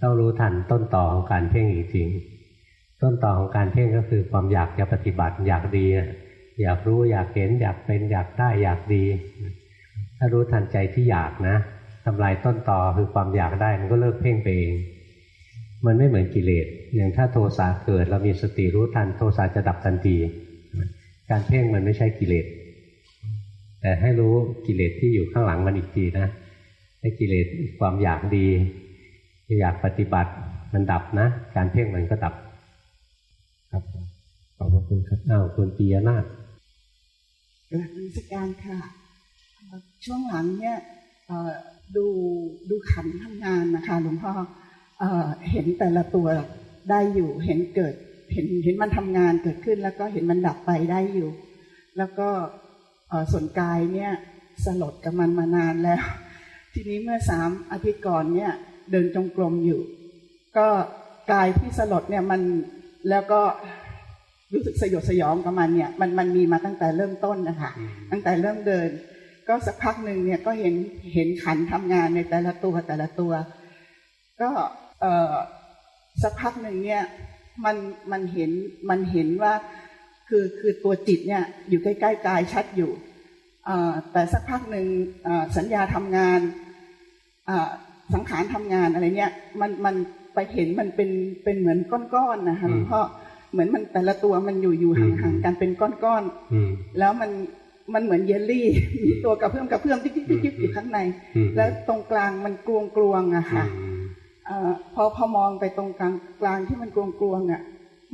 ต้องรู้ทันต้นต่อของการเพ่งจริงๆต้นต่อของการเพ่งก็คือความอยากจะปฏิบัติอยากดี อยากรู้อยากเห็นอยากเป็นอยากได้อยากดี ถ้ารู้ทันใจที่อยากนะทำลายต้นต่อคือความอยากได้มันก็เลิกเพ่งไปเอง มันไม่เหมือนกิเลสอย่างถ้าโทสะเกิดเรามีสติรู้ทันโทสะจะดับทันทีการเพ่งมันไม่ใช่กิเลสแต่ให้รู้กิเลสที่อยู่ข้างหลังมันอีกทีนะ กิเลสความอยากดีอยากปฏิบัติมันดับนะ การเพ่งมันก็ดับ ครับขอบพระคุณครับอ้าวคุณปียนาถกราบนมัสการค่ะ ช่วงหลังเนี่ยดูดูขันทำงานนะคะหลวงพ่อเอ่อเห็นแต่ละตัวได้อยู่ เห็นเกิด เห็นเห็นมันทำงานเกิดขึ้น แล้วก็เห็นมันดับไปได้อยู่ แล้วก็ส่วนกายเนี่ยสลดกับมันมานานแล้ว ทีนี้เมื่อสามอาทิตย์ก่อนเนี่ย เดินจงกรมอยู่ ก็กายที่สลดเนี่ยมันแล้วก็รู้สึกสยดสยองกับมันเนี่ย มันมันมีมาตั้งแต่เริ่มต้นนะคะตั้งแต่เริ่มเดิน ก็สักพักหนึ่งเนี่ยก็เห็นเห็นขันธ์ทำงานในแต่ละตัวแต่ละตัว ก็เออสักพักหนึ่งเนี่ยมันมันเห็นมันเห็นว่าคือคือตัวจิตเนี่ยอยู่ใกล้ๆกายชัดอยู่เอ่อแต่สักพักหนึ่งเอ่อสัญญาทำงานอ่า สังขารทำงานอะไรเนี่ย มันมันไปเห็นมันเป็นเป็นเหมือนก้อนๆนะคะหลวงพ่อเหมือนมันแต่ละตัวมันอยู่อยู่ห่างๆกันเป็นก้อนๆอืมแล้วมันมันเหมือนเยลลี่มีตัวกระเพื่อมกระเพื่อมติ๊กติ๊กติ๊กติ๊กอยู่ข้างในอืมแล้วตรงกลางมันกลวงกลวงๆอะอืมค่ะเอ่อพอพอมองไปตรงกลางกลางที่มันกลวงกลวงๆอะ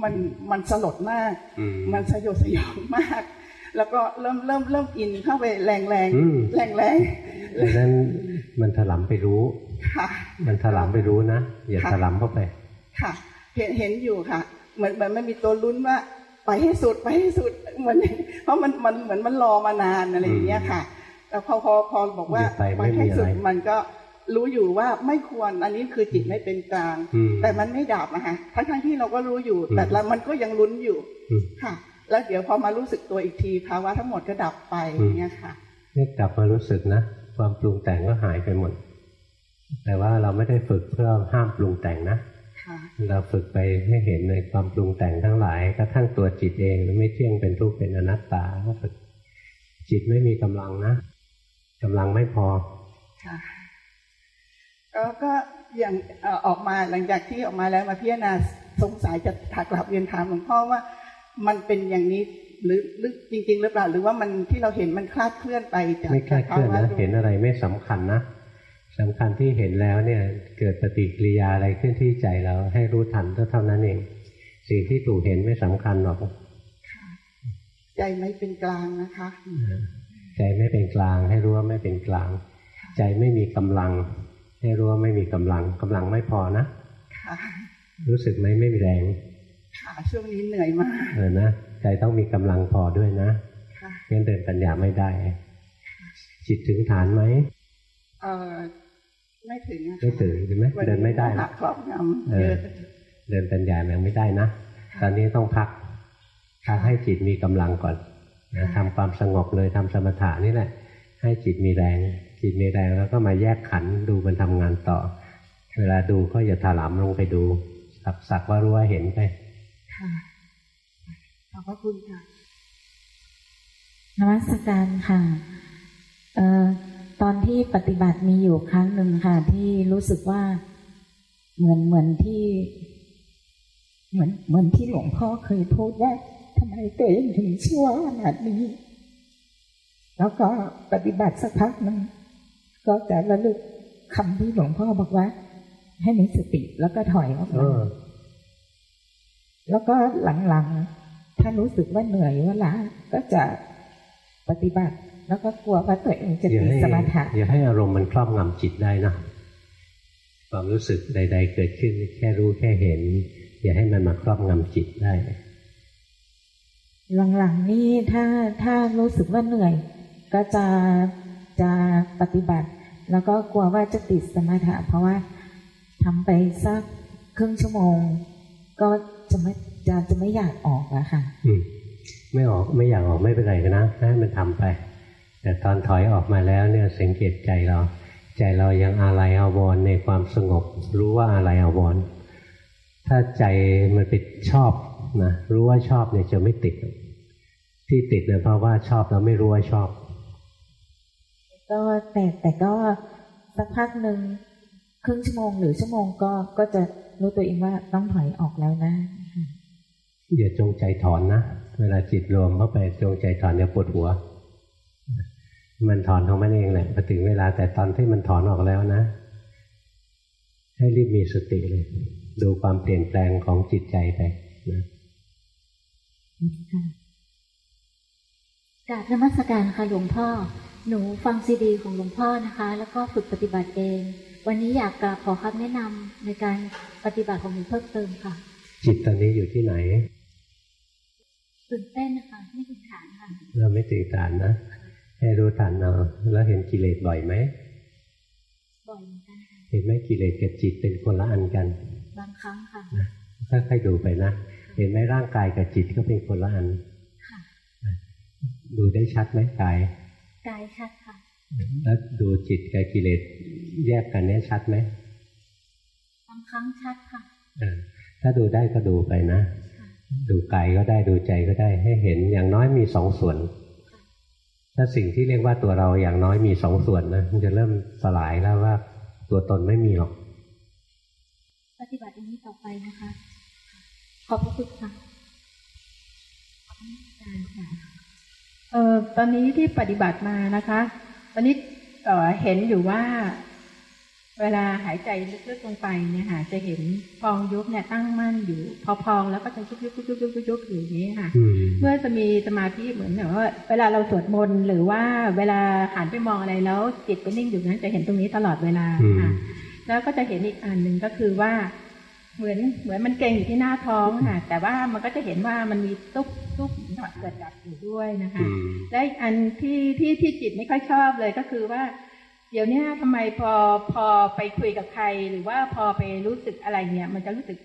มันมันสลดมากอืมมันสยดสยองมาก แล้วก็เริ่มเริ่มเริ่มอินเข้าไปแรงแรงอืมแรงแรงดังนั้นมันถลำไปรู้ๆค่ะมันถลำไปรู้นะอย่าค่ะถลำเข้าไป ค่ะ เห็นเห็นอยู่ค่ะ เหมือนเหมือนมันมีตัวลุ้นว่า ไปให้สุดไปให้สุดเหมือนเพราะมันมันเหมือนมันรอมานานอะไรอย่างเงี้ยค่ะแล้วพอพอพอบอกว่าอย่าไปไม่ให้สุดมีอะไรมันก็รู้อยู่ว่าไม่ควรอันนี้คือจิตไม่เป็นกลางอืมแต่มันไม่ดับนะคะทั้งทั้งๆที่เราก็รู้อยู่อืมแต่ละมันก็ยังลุ้นอยู่อืมค่ะ แล้วเดี๋ยวพอมารู้สึกตัวอีกทีภาวะทั้งหมดก็ดับไปอย่างเงี้ยค่ะเนี่ยกลับมารู้สึกนะ ความปรุงแต่งก็หายไปหมด แต่ว่าเราไม่ได้ฝึกเพื่อห้ามปรุงแต่งนะค่ะเราฝึกไปให้เห็นในความปรุงแต่งทั้งหลายกระทั่งตัวจิตเองไม่เที่ยงเป็นทุกข์เป็นอนัตตาก็ฝึกจิตไม่มีกำลังนะกำลังไม่พอค่ะก็ก็อย่างเอ่อออกมาหลังจากที่ออกมาแล้วมาพิจารณาสงสัยจะถักกลับเรียนถามหลวงพ่อว่า มันเป็นอย่างนี้หรือหรือจริง ๆ หรือเปล่า หรือว่ามันที่เราเห็นมันคลาดเคลื่อนไปจากไม่คลาดเคลื่อนภาวนะดูเห็นอะไรไม่สำคัญนะสำคัญที่เห็นแล้วเนี่ยเกิดปฏิกิริยาอะไรขึ้นที่ใจเราให้รู้ทันก็เท่านั้นเอง สิ่งที่ถูกเห็นไม่สำคัญหรอกใจไม่เป็นกลางนะคะ ใจไม่เป็นกลาง ให้รู้ว่าไม่เป็นกลาง ใจไม่มีกำลัง ให้รู้ว่าไม่มีกำลังกำลังไม่พอนะค่ะรู้สึกไหมไม่มีแรง ค่ะช่วงนี้เหนื่อยมากเออนะใจต้องมีกำลังพอด้วยนะค่ะงั้นเดินปัญญาไม่ได้ จิตถึงฐานไหมเออไม่ถึงอะค่ะไม่ถึงใช่ไหมเดินไม่ได้หันะกครอบงำเอเยออะเดินปัญญายังไม่ได้นะตอนนี้ต้องพักพักให้จิตมีกำลังก่อนนะทำความสงบเลยทำสมถะนี่แหละ ให้จิตมีแรง จิตมีแรงแล้วก็มาแยกขันธ์ดูมันทำงานต่อ เวลาดูก็อย่าถลำลงไปดูสักสักว่ารู้ว่าเห็นไปค่ะ ขอบพระคุณค่ะนมัสการค่ะเอ่อตอนที่ปฏิบัติมีอยู่ครั้งหนึ่งค่ะ ที่รู้สึกว่าเหมือนเหมือนที่ เหมือนเหมือนที่หลวงพ่อเคยพูดว่าทำไมตัวเองถึงชั่วขนาดนี้ แล้วก็ปฏิบัติสักพักหนึงก็จะระลึกคำที่หลวงพ่อบอกว่า ให้มีสติแล้วก็ถอยออกเอมาอ แล้วก็หลังๆ ถ้ารู้สึกว่าเหนื่อยว่าล้าก็จะปฏิบัติ แล้วก็กลัวว่าตัวเองจะอย่าติดให้สมาธิอย่าให้อารมณ์มันครอบงำจิตได้นะความรู้สึกใด ๆ เกิดขึ้นแค่รู้แค่เห็น อย่าให้มันมาครอบงำจิตได้ หลังๆนี่ถ้าถ้ารู้สึกว่าเหนื่อย ก็จะจะปฏิบัติ แล้วก็กลัวว่าจะติดสมาธิเพราะว่าทำไปสักครึ่งชั่วโมง ก็ จะไม่จะจะไม่อยากออกอะค่ะอืมไม่ออกไม่อยากออกไม่เป็นไรนะให้มันทำไป แต่ตอนถอยออกมาแล้วเนี่ยสังเกตใจเรา ใจเรายังอาลัยอาวรณ์ในความสงบ รู้ว่าอาลัยอาวรณ์ถ้าใจมันไปชอบนะรู้ว่าชอบเนี่ยจะไม่ติด ที่ติดเนี่ยเพราะว่าชอบแล้วไม่รู้ว่าชอบ ก็แต่แต่ก็สักพักหนึ่งครึ่งชั่วโมงหรือชั่วโมงก็ก็จะรู้ตัวเองว่าต้องถอยออกแล้วนะ อย่าจงใจถอนนะ เวลาจิตรวมเข้าไปจงใจถอนอย่าปวดหัว มันถอนของมันเองแหละพอถึงเวลาแต่ตอนที่มันถอนออกแล้วนะ ให้รีบมีสติเลย ดูความเปลี่ยนแปลงของจิตใจไปนะกราบนมัสการค่ะหลวงพ่อ หนูฟังซีดีของหลวงพ่อนะคะ แล้วก็ฝึกปฏิบัติเอง วันนี้อยากกราบขอคำแนะนำในการปฏิบัติของหนูเพิ่มเติมค่ะ จิตตอนนี้อยู่ที่ไหน ตื่นเต้นนะคะไม่ถึงฐานค่ะเราไม่ตื่นฐานนะให้รู้ทันเอาแล้วเห็นกิเลสบ่อยไหมบ่อยเหมือนกันค่ะเห็นไหมกิเลสกับจิตเป็นคนละอันกัน บางครั้งค่ะค่อยๆดูไปนะเห็นไหมร่างกายกับจิตก็เป็นคนละอันค่ะดูได้ชัดไหมกายกายชัดค่ะแล้วดูจิตกับกิเลสแยกกันเนี้ยชัดไหมบางครั้งชัดค่ะอ่าถ้าดูได้ก็ดูไปนะค่ะ ดูกายก็ได้ดูใจก็ได้ให้เห็นอย่างน้อยมีสองส่วน ถ้าสิ่งที่เรียกว่าตัวเราอย่างน้อยมีสองส่วนนะมันจะเริ่มสลายแล้วว่า ตัวตนไม่มีหรอก ปฏิบัติอย่างนี้ต่อไปนะคะ ขอบพระคุณค่ะการค่ะเอ่อตอนนี้ที่ปฏิบัติมานะคะ ตอนนี้เอ่อเห็นอยู่ว่า เวลาหายใจลึกๆลงไปเนี่ยค่ะ จะเห็นพองยุบเนี่ยตั้งมั่นอยู่ พอพองแล้วก็จะยุบยุบยุบยุบยุบยุบยุบอยู่อย่างนี้ค่ะอืมเมื่อจะมีสมาธิเหมือนแบบว่าเวลาเราสวดมนต์หรือว่าเวลาหันไปมองอะไรแล้วจิตไปนิ่งอยู่นั้นจะเห็นตรงนี้ตลอดเวลาอืมค่ะ แล้วก็จะเห็นอีกอันหนึ่งก็คือว่า เหมือนเหมือนมันเกร็งอยู่ที่หน้าท้องค่ะ แต่ว่ามันก็จะเห็นว่ามันมีตุ๊บตุ๊บหนอดเกิดดับอยู่ด้วยนะคะอืมและอีกอันที่ที่ที่จิตไม่ค่อยชอบเลยก็คือว่า เดี๋ยวเนี้ยทำไมพอพอไปคุยกับใคร หรือว่าพอไปรู้สึกอะไรเนี่ย มันจะรู้สึก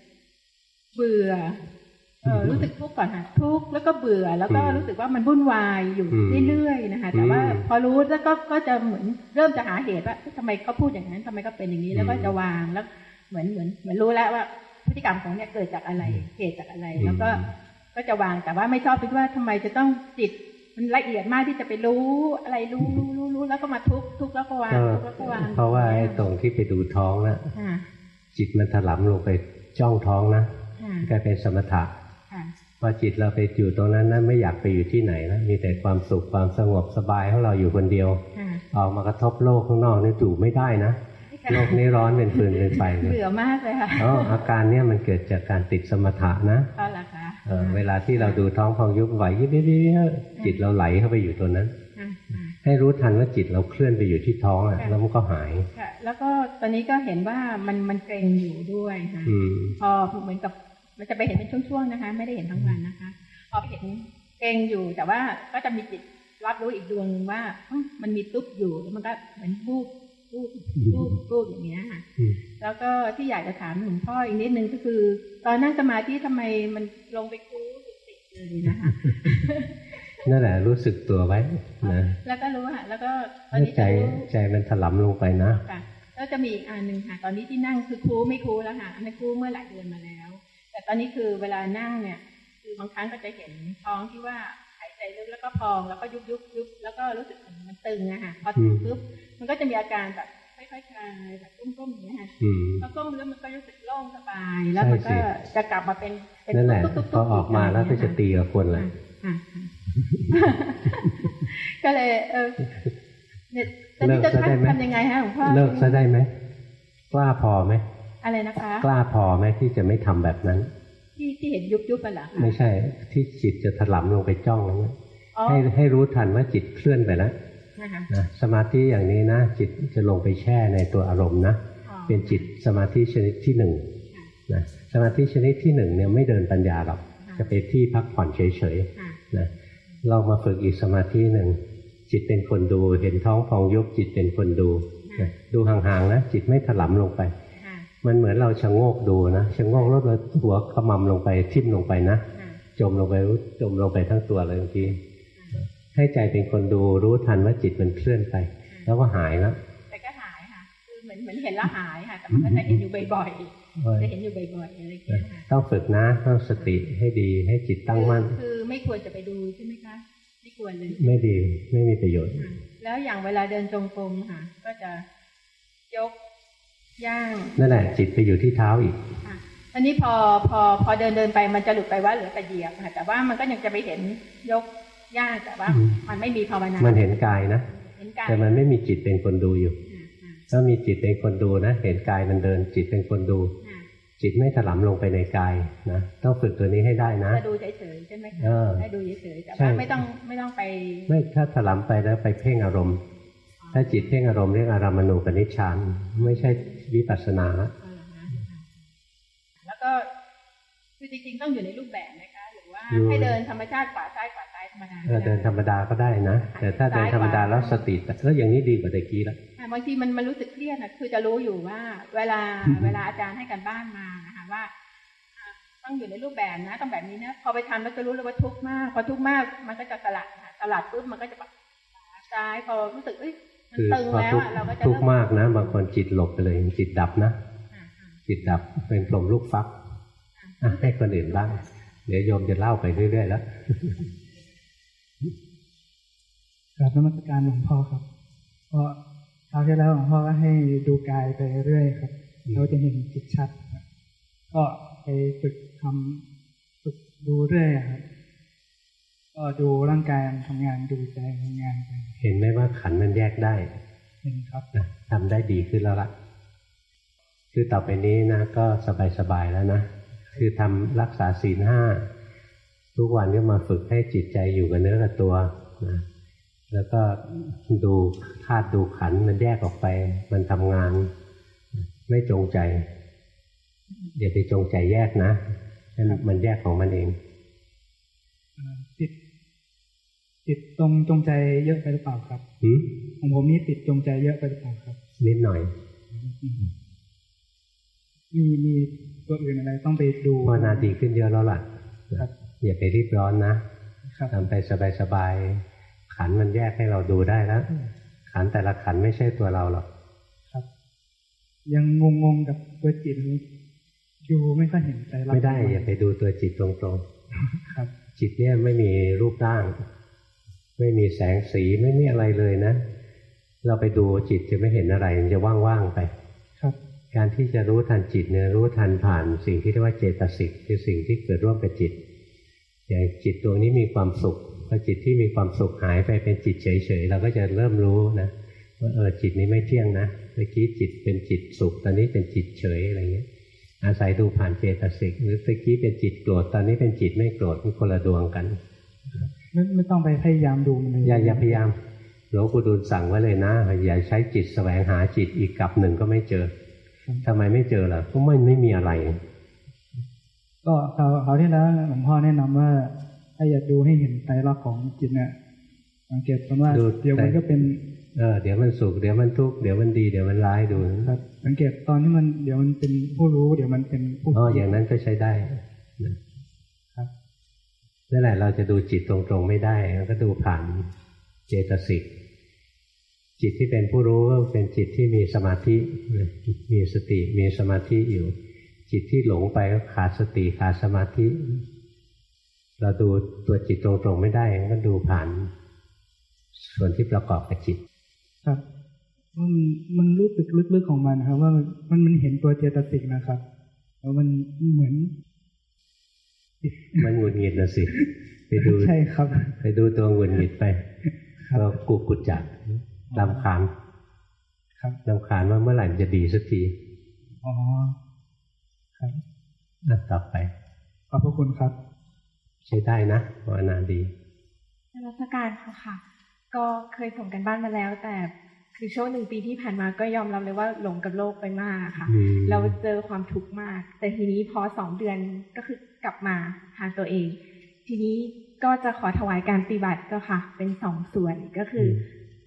เบื่อเออรู้สึกทุกข์ก่อนค่ะทุกข์แล้วก็เบื่อแล้วก็อืมรู้สึกว่ามันวุ่นวายอยู่อืมเรื่อยๆนะคะ แต่ว่าอืมพอรู้แล้วก็ก็จะเหมือนเริ่มจะหาเหตุว่าเอ๊ะทำไมเขาพูดอย่างนั้นทำไมเขาเป็นอย่างนี้แล้วก็อืมจะวางแล้ว เหมือนเหมือนเหมือนรู้แล้วว่าพฤติกรรมของเนี่ยเกิดจากอะไรเหตุจากอะไร แล้วก็ก็จะวางแต่ว่าไม่ชอบคิดว่าทำไมจะต้องจิต มันละเอียดมากที่จะไปรู้อะไรรู้รู้รู้รู้แล้วก็มาทุบทุบแล้วก็วางก็ทุบแล้วก็วางเพราะว่าไอ้ตรงที่ไปดูท้องนะค่ะจิตมันถลำลงไปจ้องท้องนะค่ะกลายเป็นสมถะค่ะพอจิตเราไปอยู่ตรงนั้นนะไม่อยากไปอยู่ที่ไหนนะมีแต่ความสุขความสงบสบายของเราอยู่คนเดียวค่ะออกมากระทบโลกข้างนอกนี่อยู่ไม่ได้นะค่ะโลกนี้ร้อนเป็นฟืนเป็นไฟเลยเบื่อมากเลยค่ะอ๋ออาการเนี้ยมันเกิดจากการติดสมถะนะ เอาละค่ะเออเวลาที่เราดูท้องพองยุบไหวยิบยิบยิบยิบจิตเราไหลเข้าไปอยู่ตัวนั้นค่ะให้รู้ทันว่าจิตเราเคลื่อนไปอยู่ที่ท้องอะค่ะแล้วมันก็หายค่ะแล้วก็ตอนนี้ก็เห็นว่ามันมันเกรงอยู่ด้วยค่ะอืมพอเหมือนกับมันจะไปเห็นเป็นช่วงๆนะคะ ไม่ได้เห็นทั้งวันนะคะ พอไปเห็นเกรงอยู่แต่ว่าก็จะมีจิตรับรู้อีกดวงหนึ่งว่าอื้อมันมีตุ๊บอยู่แล้วมันก็เหมือนบูบ บูบบูบบูบอย่างเงี้ยค่ะอืมแล้วก็ที่อยากจะถามหลวงพ่ออีกนิดนึงก็คือ ตอนนั่งสมาธิทำไมมันลงไปคูติดเลยนะคะนั่นแหละรู้สึกตัวไว้นะแล้วก็รู้ค่ะแล้วก็ตอนให้นี้ใจจะรู้ใจมันถลำลงไปนะค่ะแล้วจะมีอีกอันหนึ่งค่ะ ตอนนี้ที่นั่งคือครูไม่ครูแล้วค่ะอันนั้นครูเมื่อหลายเดือนมาแล้ว แต่ตอนนี้คือเวลานั่งเนี่ย คือบางครั้งก็จะเห็นท้องที่ว่าหายใจลึกแล้วก็พองแล้วก็ยุบยุบยุบแล้วก็รู้สึกเหมือนมันตึงอะค่ะพอตึงปุ๊บ มันก็จะมีอาการแบบค่อยๆคลายแบบก้มๆอย่างเงี้ยค่ะอืมแล้วก้มแล้วมันก็รู้สึกโล่งสบาย แล้วมันใช่ก็สิจะกลับมาเป็นเป็นนั่นแหละตุ๊บๆๆๆพอออกมาแล้วก็จะตีกับคนเลยค่ะค่ะก็เลย เออเนี่ยตอนนี้จะเลิกซะได้ไหมทำยังไงฮะหลวงพ่อเลิกซะได้ไหมกล้าพอไหมอะไรนะคะ กล้าพอไหมที่จะไม่ทำแบบนั้น ที่ที่เห็นยุบยุบไปเหรอคะไม่ใช่ ที่จิตจะถลำลงไปจ้องแล้วนะอ๋อให้ให้รู้ทันว่าจิตเคลื่อนไปแล้ว นะคะนะสมาธิอย่างนี้นะจิตจะลงไปแช่ในตัวอารมณ์นะอ๋อเป็นจิตสมาธิชนิดที่หนึ่งค่ะนะสมาธิชนิดที่หนึ่งเนี่ยไม่เดินปัญญาหรอกค่ะจะไปที่พักผ่อนเฉยค่ะๆนะเรามาฝึกอีกสมาธิหนึ่งจิตเป็นคนดูเห็นท้องพองยุบจิตเป็นคนดูนะดูห่างๆนะจิตไม่ถลำลงไปค่ะมันเหมือนเราชะโงกดูนะชะโงกแล้วเราหัวขมำลงไปทิ่มลงไปนะค่ะจมลงไปรู้จมลงไปทั้งตัวเลยบางที ให้ใจเป็นคนดูรู้ทันว่าจิตมันเคลื่อนไป แล้วก็หายแล้วแต่ก็หายค่ะคือเหมือนเหมือนเห็นแล้วหายค่ะแต่มันก็จะเห็นอยู่บ่อยเออๆจะเห็นอยู่บ่อยๆอะไรอย่างเงี้ยค่ะต้องฝึกนะต้องสติให้ดีให้จิตตั้งมั่นคือคือไม่ควรจะไปดูใช่ไหมคะไม่ควรเลยไม่ดีไม่มีประโยชน์ค่ะแล้วอย่างเวลาเดินจงกรมค่ะ ก็จะยกย่างนั่นแหละจิตไปอยู่ที่เท้าอีกค่ะอันนี้พอพอพอเดินเดินไปมันจะหลุดไปว่าเหลือแต่เหยียบค่ะแต่ว่ามันก็ยังจะไปเห็นยก ย่างแต่ว่าอืมมันไม่มีภาวนา มันเห็นกายนะเห็นกายแต่มันไม่มีจิตเป็นคนดูอยู่ค่ะค่ะถ้ามีจิตเป็นคนดูนะ เห็นกายมันเดิน จิตเป็นคนดูค่ะจิตไม่ถลำลงไปในกายนะต้องฝึกตัวนี้ให้ได้นะจะดูเฉยๆใช่ไหมคะเออให้ดูเฉยๆแต่ใช่ว่าไม่ต้องไม่ต้องไป ไม่ถ้าถลำไปแล้วไปเพ่งอารมณ์ ถ้าจิตเพ่งอารมณ์เรียกอารามณูปนิชฌานไม่ใช่วิปัสสนาละแล้วก็คือจริงๆต้องอยู่ในรูปแบบนะคะหรือว่าให้เดินธรรมชาติขวา เออเดินธรรมดาก็ได้นะ แต่ถ้าเดินธรรมดาแล้วสติก็อย่างนี้ดีกว่าตะกี้ละอะบางทีมันมันรู้สึกเครียดนะคือจะรู้อยู่ว่า เวลาเวลาอาจารย์ให้กันบ้านมานะคะว่าอะต้องอยู่ในรูปแบบนะต้องแบบนี้นะพอไปทำแล้วจะรู้เลยว่าทุกข์มากพอทุกข์มากมันก็จะสลัดค่ะสลัดปุ๊บมันก็จะแบบซ้ายพอรู้สึกเอ้ยมันคือตึงพอแล้วทุกอะเราก็จะทุกเริ่ข์มากนะบางคนจิตหลบไปเลยจิตดับนะอะอะจิตดับเป็นพรหมลูกฟักอะให้คนอื่นบ้าง เดี๋ยวโยมจะเล่าไปเรื่อยๆแล้ว กราบนมัสการหลวงพ่อครับ เพราะคราวที่แล้วหลวงพ่อก็ให้ดูกายไปเรื่อยครับอืมเราจะเห็นจิตชัดครับก็ไปฝึกทำฝึกดูเรื่อยครับก็ดูร่างกายมันทำงานดูใจทำงานไปเห็นไหมว่าขันธ์มันแยกได้ เห็นครับนะทำได้ดีขึ้นแล้วล่ะ คือต่อไปนี้นะ ก็สบายๆแล้วนะ คือทำรักษาศีลห้าทุกวันก็มาฝึกให้จิตใจอยู่กับเนื้อกับตัวนะ แล้วก็ดูธาตุดูขันธ์มันแยกออกไป มันทำงาน ไม่จงใจอย่าไปจงใจแยกนะให้มันแยกของมันเองเอ่อติดติดตรงจงใจเยอะไปหรือเปล่าครับหืมของผมนี่ติดจงใจเยอะไปหรือเปล่าครับ นิดหน่อย มีมีตัวอื่นอะไรต้องไปดูภาวนาดีขึ้นเยอะแล้วล่ะครับอย่าไปรีบร้อนนะครับทำไปสบายๆ ขันมันแยกให้เราดูได้แล้วขันแต่ละขันไม่ใช่ตัวเราหรอกครับ ยังงงๆกับตัวจิตนี้ดูไม่ค่อยเห็นใจรักไม่ได้อย่าไปดูตัวจิตตรงครับๆจิตเนี่ยไม่มีรูปร่าง ไม่มีแสงสีไม่มีอะไรเลยนะ เราไปดูจิตจะไม่เห็นอะไรมันจะว่างๆไป ครับ การที่จะรู้ทันจิตเนี่ยรู้ทันผ่าน สิ่งที่เรียกว่าเจตสิกคือสิ่งที่เกิดร่วมกับจิตอย่างจิตตัวนี้มีความสุข พอจิตที่มีความสุขหายไปเป็นจิตเฉยๆเราก็จะเริ่มรู้นะว่าเออจิตนี้ไม่เที่ยงนะเมื่อกี้จิตเป็นจิตสุข ตอนนี้เป็นจิตเฉยอะไรเงี้ย อาศัยดูผ่านเจตสิกหรือเมื่อกี้เป็นจิตโกรธตอนนี้เป็นจิตไม่โกรธมันคนละดวงกันไม่ไม่ต้องไปพยายามดูมันเลยอย่าอย่าพยายามหลวงปู่ดูลสั่งไว้เลยนะอย่าใช้จิตแสวงหาจิตอีกกับหนึ่งก็ไม่เจอทำไมไม่เจอล่ะเพราะมันไม่มีอะไร ก็คราวคราวที่แล้วหลวงพ่อแนะนำว่า ถ้าอยากดูให้เห็นไตรลักษณ์ของจิตเนี่ยสังเกตกันว่าดูเดี๋ยวมันก็เป็นเออเดี๋ยวมันสุขเดี๋ยวมันทุกข์เดี๋ยวมันดีเดี๋ยวมันร้ายดูครับ สังเกตตอนที่มันเดี๋ยวมันเป็นผู้รู้ เดี๋ยวมันเป็นผู้อ๋ออย่างนั้นก็ใช้ได้นะครับนั่นแหละเราจะดูจิตตรงๆไม่ได้เราก็ดูผ่านเจตสิกจิตที่เป็นผู้รู้ก็เป็นจิตที่มีสมาธิมีสติมีสมาธิอยู่ จิตที่หลงไปก็ขาดสติขาดสมาธิ เราดูตัวจิตตรงๆไม่ได้ก็ดูผ่าน ส่วนที่ประกอบกับจิต ครับมันมันรู้สึกลึกๆของมันนะครับ ว่ามันมันเห็นตัวเจตสิกนะครับแล้วมันเหมือน มันหงุดหงิดนะสิไปดูใช่ครับ ไปดูตัวหงุดหงิดไปครับเรากุกกุจจักลำคาญครับลำคาญว่าเมื่อไหร่มันจะดีสักทีอ๋อครับอะต่อไปขอบพระคุณครับ ใช้ได้นะภาวนาดีนมัสการค่ะค่ะ ก็เคยส่งกันบ้านมาแล้ว แต่คือช่วงหนึ่งปีที่ผ่านมาก็ยอมรับเลยว่าหลงกับโลกไปมากค่ะอืมเราเจอความทุกข์มาก แต่ทีนี้พอสองเดือนก็คือกลับมาหาตัวเอง ทีนี้ก็จะขอถวายการปฏิบัติเจ้าค่ะ เป็นสองส่วนก็คืออ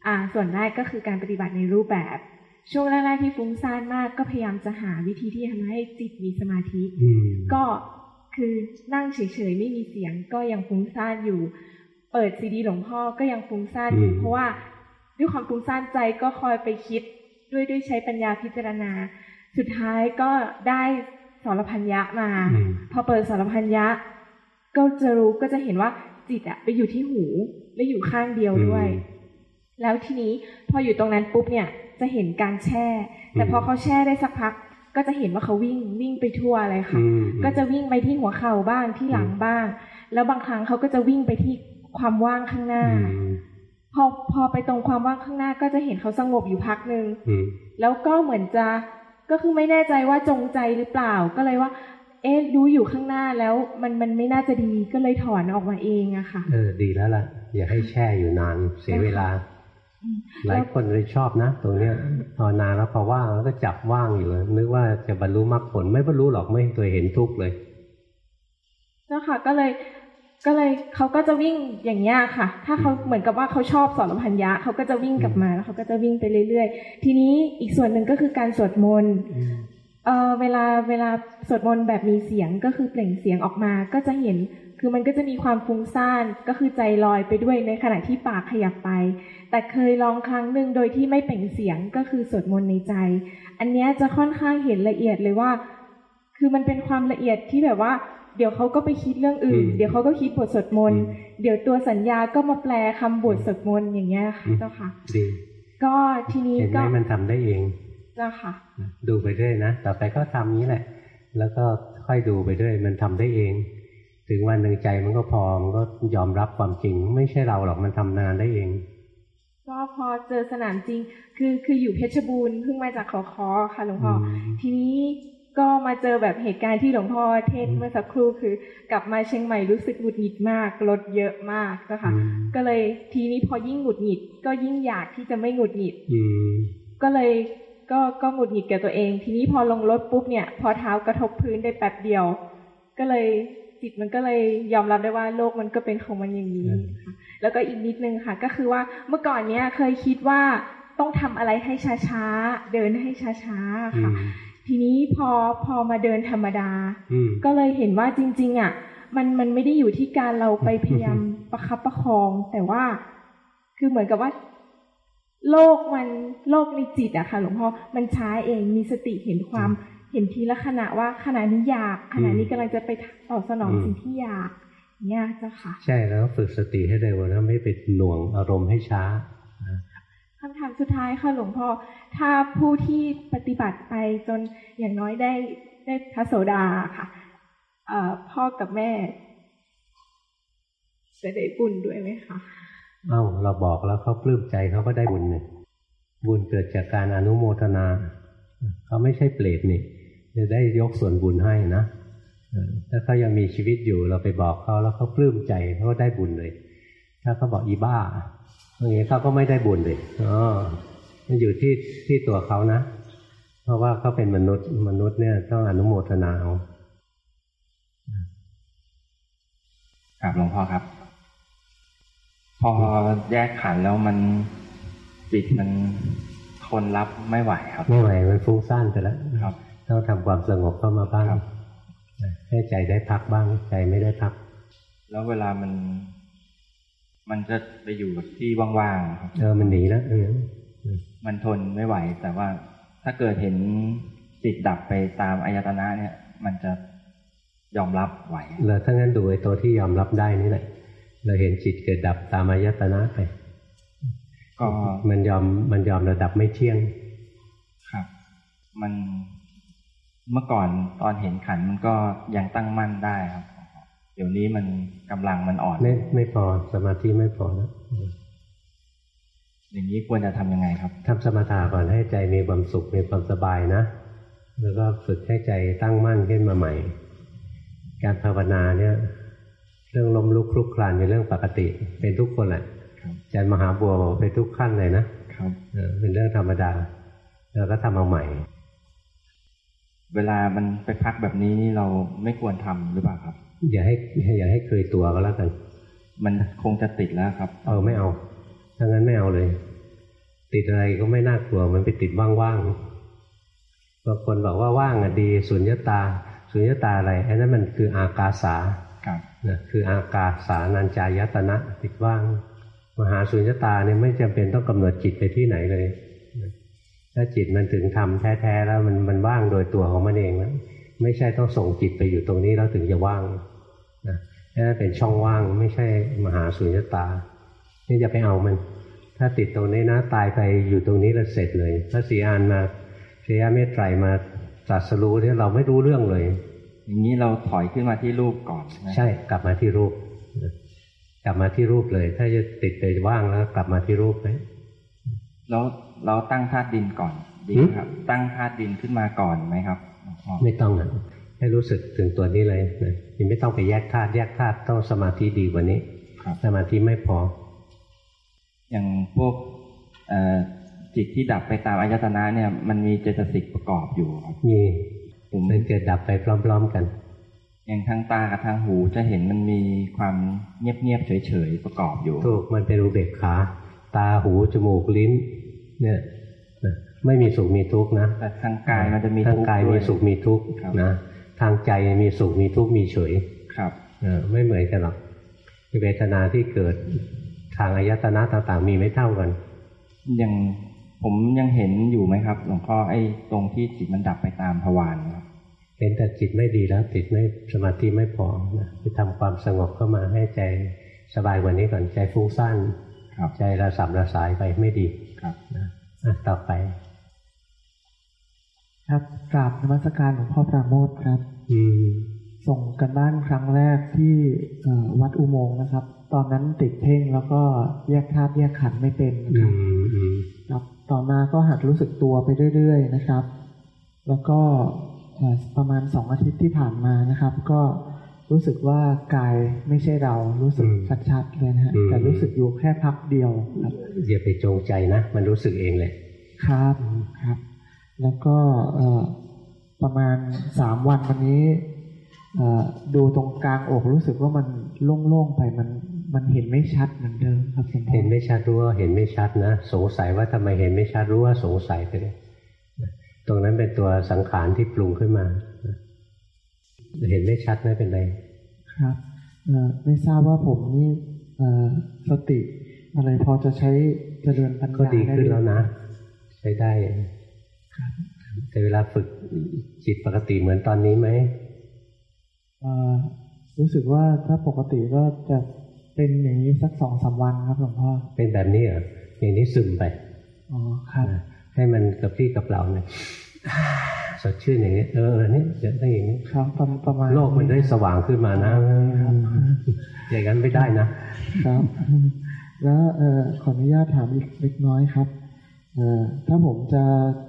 อ่า ส่วนแรกก็คือการปฏิบัติในรูปแบบ ช่วงแรกๆที่ฟุ้งซ่านมาก ก็พยายามจะหาวิธีที่ทำให้จิตมีสมาธิอืมก็ คือนั่งเฉยๆไม่มีเสียงก็ยังฟุ้งซ่านอยู่ เปิดซีดีหลวงพ่อก็ยังฟุ้งซ่านอยู่อืมเพราะว่าด้วยความฟุ้งซ่านใจก็คอยไปคิดด้วยด้วยใช้ปัญญาพิจารณา สุดท้ายก็ได้สารพันยะมาอืมพอเปิดสารพันยะ ก็จะรู้ก็จะเห็นว่าจิตอะไปอยู่ที่หูและอยู่ข้างเดียวด้วย แล้วทีนี้พออยู่ตรงนั้นปุ๊บเนี่ยจะเห็นการแช่ แต่พอเขาแช่ได้สักพัก ก็จะเห็นว่าเขาวิ่งวิ่งไปทั่วเลยค่ะอืมก็จะวิ่งไปที่หัวเข่าบ้างที่หลังบ้าง แล้วบางครั้งเขาก็จะวิ่งไปที่ความว่างข้างหน้าอืมพอพอไปตรงความว่างข้างหน้าก็จะเห็นเขาสงบอยู่พักหนึ่งอืมแล้วก็เหมือนจะก็คือไม่แน่ใจว่าจงใจหรือเปล่าก็เลยว่า เอ๊ะรู้อยู่ข้างหน้าแล้วมันมันไม่น่าจะดีก็เลยถอนออกมาเองอะค่ะ เออดีแล้วล่ะอย่าให้แช่อยู่นานเสียเวลา หลายคนเลยชอบนะตรงเนี้ยพอนานแล้วพอว่างแล้วก็จับว่างอยู่นึกว่าจะบรรลุมรรคผลไม่บรรลุหรอกไม่เคยเห็นทุกข์เลยเจ้าค่ะก็เลยก็เลยเขาก็จะวิ่งอย่างเงี้ยค่ะ ถ้าเขาเหมือนกับว่าเขาชอบสอนพัญญะเขาก็จะวิ่งกลับมาแล้วเขาก็จะวิ่งไปเรื่อยๆ ทีนี้อีกส่วนหนึ่งก็คือการสวดมนต์เออเวลาเวลาสวดมนต์แบบมีเสียงก็คือเปล่งเสียงออกมาก็จะเห็นคือมันก็จะมีความฟุ้งซ่านก็คือใจลอยไปด้วยในขณะที่ปากขยับไป แต่เคยลองครั้งหนึ่งโดยที่ไม่เปล่งเสียงก็คือสวดมนต์ในใจ อันเนี้ยจะค่อนข้างเห็นละเอียดเลยว่า คือมันเป็นความละเอียดที่แบบว่า เดี๋ยวเขาก็ไปคิดเรื่องอื่น เดี๋ยวเขาก็คิดบทสวดมนต์เดี๋ยวตัวสัญญาก็มาแปลคำบทสวดมนต์อย่างเงี้ยค่ะเจ้าค่ะดีก็ทีนี้เห็นไหก็มมันทำได้เองเจ้าค่ะ ดูไปเรื่อยนะต่อไปก็ทำนี้แหละ แล้วก็ค่อยดูไปเรื่อยมันทำได้เอง ถึงวันหนึ่งใจมันก็พอมันก็ยอมรับความจริง ไม่ใช่เราหรอกมันทำนานได้เอง ก็พอเจอสนามจริง คือคืออยู่เพชรบูรณ์เพิ่งมาจากขอคอค่ะหลวงพ่ออมทีนี้ก็มาเจอแบบเหตุการณ์ที่หลวงพ่อเทศน์เมื่อสักครู่คือกลับมาเชียงใหม่รู้สึกหงุดหงิดมากรถเยอะมากก็ค่ะก็เลยทีนี้พอยิ่งหงุดหงิด ก็ยิ่งอยากที่จะไม่หงุดหงิดอืมก็เลยก็ก็หงุดหงิดกับตัวเอง ทีนี้พอลงรถปุ๊บเนี่ย พอเท้ากระทบพื้นได้แป๊บเดียว ก็เลยจิตมันก็เลยยอมรับได้ว่าโลกมันก็เป็นของมันอย่างนี้ค่ะ แล้วก็อีกนิดนึงค่ะ ก็คือว่าเมื่อก่อนเนี้ยเคยคิดว่าต้องทำอะไรให้ช้าๆ เดินให้ช้าๆค่ะ ทีนี้พอพอมาเดินธรรมดาอืมก็เลยเห็นว่าจริง ๆ อะ มันมันไม่ได้อยู่ที่การเราไปพยายามประคับประคอง แต่ว่าคือเหมือนกับว่า โลกมันโลกในจิตอะค่ะหลวงพ่อมันช้าเองมีสติเห็นความเห็นทีละขณะว่าขณะนี้อยากขณะนี้กำลังจะไปตอบสนองอืมสิ่งที่อยาก เนี่ยเจ้าค่ะ ใช่แล้วฝึกสติให้เร็วแล้วไม่ไปหน่วงอารมณ์ให้ช้าคำถามสุดท้ายค่ะหลวงพ่อถ้าผู้ที่ปฏิบัติไปจนอย่างน้อยได้ได้พระโสดาค่ะเอ่อพ่อกับแม่จะได้บุญด้วยไหมคะเอ้าเราบอกแล้วเขาปลื้มใจเขาก็ได้บุญเนี่ยบุญเกิดจากการอนุโมทนาเขาไม่ใช่เปรตนี่จะได้ยกส่วนบุญให้นะเออ ถ้าเขายังมีชีวิตอยู่เราไปบอกเขาแล้วเขาปลื้มใจเขาก็ได้บุญเลย ถ้าเขาบอกอีบ้าอย่างนี้เขาก็ไม่ได้บุญเลยอ๋อมันอยู่ที่ที่ตัวเขานะ เพราะว่าเขาเป็นมนุษย์มนุษย์เนี่ยต้องอนุโมทนาเอาครับหลวงพ่อครับ พอแยกขันธ์แล้วมันจิตมันทนรับไม่ไหวครับ ไม่ไหวมันฟุ้งซ่านไปแล้วครับ ต้องทำความสงบเข้ามาบ้าง ให้ใจได้พักบ้าง ใจไม่ได้พัก แล้วเวลามัน มันจะไปอยู่กับที่ว่างๆครับเออมันหนีแล้วเออมันทนไม่ไหว แต่ว่าถ้าเกิดเห็นจิตดับไปตามอายตนะเนี่ย มันจะยอมรับไหวแล้วถ้างั้นดูไอ้ตัวที่ยอมรับได้นี่แหละ เราเห็นจิตเกิดดับตามอายตนะไปก็มันยอมมันยอมระดับไม่เที่ยง ครับ มัน เมื่อก่อนตอนเห็นขันธ์มันก็ยังตั้งมั่นได้ครับ เดี๋ยวนี้มันกำลังมันอ่อน ไม่ไม่พอสมาธิไม่พอนะอย่างนี้ควรจะทำยังไงครับทำสมถะก่อนให้ใจมีความสุขมีความสบายนะ แล้วก็ฝึกให้ใจตั้งมั่นขึ้นมาใหม่ การภาวนาเนี่ย เรื่องล้มลุกคลุกคลานเป็นเรื่องปกติ เป็นทุกคนแหละครับอาจารย์มหาบัวบอกเป็นทุกขั้นเลยนะครับเออเป็นเรื่องธรรมดา แล้วก็ทำเอาใหม่ เวลามันไปพักแบบนี้นี่เราไม่ควรทำหรือเปล่าครับ อย่าให้อย่าให้เคยตัวก็แล้วกัน มันคงจะติดแล้วครับ เออไม่เอาถ้างั้นไม่เอาเลย ติดอะไรก็ไม่น่ากลัว มันไปติดว่างๆบางคนบอกว่าว่างอะดีสุญญตาสุญญตาอะไรอันนั้นมันคืออากาสาครับนะคืออากาสานัญจายตนะติดว่าง มหาสุญญตาเนี่ยไม่จำเป็นต้องกำหนดจิตไปที่ไหนเลยนะ ถ้าจิตมันถึงทำแท้ๆแล้วมันมันว่างโดยตัวของมันเองแล้วไม่ใช่ต้องส่งจิตไปอยู่ตรงนี้แล้วถึงจะว่างนะนั่นเป็นช่องว่างไม่ใช่มหาสุญญตานี่จะไปเอามัน ถ้าติดตรงนี้นะตายไปอยู่ตรงนี้แล้วเสร็จเลยถ้าสีอานมาเสียเมตไตรมาตรัสรู้เนี่ยเราไม่รู้เรื่องเลย อย่างนี้เราถอยขึ้นมาที่รูปก่อนนะใช่กลับมาที่รูปกลับมาที่รูปเลย ถ้าจะติดไปว่างแล้ว กลับมาที่รูปไหม แล้วเราตั้งธาตุดินก่อนดินครับ ตั้งธาตุดินขึ้นมาก่อนไหมครับหลวงพ่อไม่ต้องอะให้รู้สึกถึงตัวนี้เลยนะยังไม่ต้องไปแยกธาตุแยกธาตุต้องสมาธิดีกว่านี้ครับสมาธิไม่พอ อย่างพวกเอ่อจิตที่ดับไปตามอายตนะเนี่ย มันมีเจตสิกประกอบอยู่ครับมีผมมันเกิดดับไปพร้อม ๆกัน อย่างทางตากับทางหูจะเห็นมันมีความเงียบๆเฉยๆประกอบอยู่ถูกมันเป็นอุเบกขา ตาหูจมูกลิ้น เนี่ยนะไม่มีสุขมีทุกข์นะแต่ทางกายมันจะมีทางทุกข์กายด้วมีสุขมีทุกข์ครับนะทางใจมีสุขมีทุกข์มีเฉยครับเออไม่เหมือนกันหรอกเวทนาที่เกิดทางอายตนะต่างๆ มีไม่เท่ากันยังผมยังเห็นอยู่ไหมครับหลวงพ่อไอ้ตรงที่จิตมันดับไปตามภวารครับเห็นแต่จิตไม่ดีแล้วติดไม่สมาธิไม่พอนะไปทำความสงบเข้ามาให้ใจสบายกว่านี้ก่อนใจฟุ้งซ่านครับใจระสับระสายไปไม่ดีครับนะอะ ต่อไป ครับกราบนมัสการหลวงพ่อปราโมทครับ อืมส่งกันบ้านครั้งแรกที่เอ่อวัดอุโมงค์นะครับ ตอนนั้นติดเพ่งแล้วก็แยกธาตุแยกขันธ์ไม่เป็นนะอืครับมอืมครับ ต่อมาก็หัดรู้สึกตัวไปเรื่อย ๆ นะครับ แล้วก็เอ่อประมาณสองอาทิตย์ที่ผ่านมานะครับ ก็ รู้สึกว่ากายไม่ใช่เรารู้สึกชัดๆเลยนะฮะแต่รู้สึกอยู่แค่พักเดียวครับอย่าไปจงใจนะ มันรู้สึกเองเลย ครับครับ แล้วก็เอ่อประมาณสามวันวันนี้เอ่อดูตรงกลางอกรู้สึกว่ามันโล่งๆไปมันมันเห็นไม่ชัดเหมือนเดิมครับหลวงพ่อเห็นไม่ชัดรู้ว่าเห็นไม่ชัดนะสงสัยว่าทำไมเห็นไม่ชัดรู้ว่าสงสัยไปเลยนะตรงนั้นเป็นตัวสังขารที่ปรุงขึ้นมานะ เห็นไม่ชัดไม่เป็นไรครับเอ่อไม่ทราบว่าผมนี่เอ่อสติอะไรพอจะใช้เจริญปัญญาก็ดีขึ้นไหมแล้วนะ ใช้ได้แต่เวลาฝึกจิตปกติเหมือนตอนนี้ไหมเอ่อรู้สึกว่าถ้าปกติก็จะเป็นอย่างนี้สักสองสามวันครับหลวงพ่อเป็นแบบนี้เหรออย่างนี้ซึมไปอ๋อครับนะให้มันกับพี่กับเราเนี่ย สดชื่นอย่างนี้ เออเนี่ยเดี๋ยวต้องอย่างนี้ครับประประมาณโลกมันได้สว่างขึ้นมานะอย่างนั้นไม่ได้นะครับ แล้วเอ่อขออนุญาตถามอีกเล็กน้อยครับเอ่อถ้าผมจะ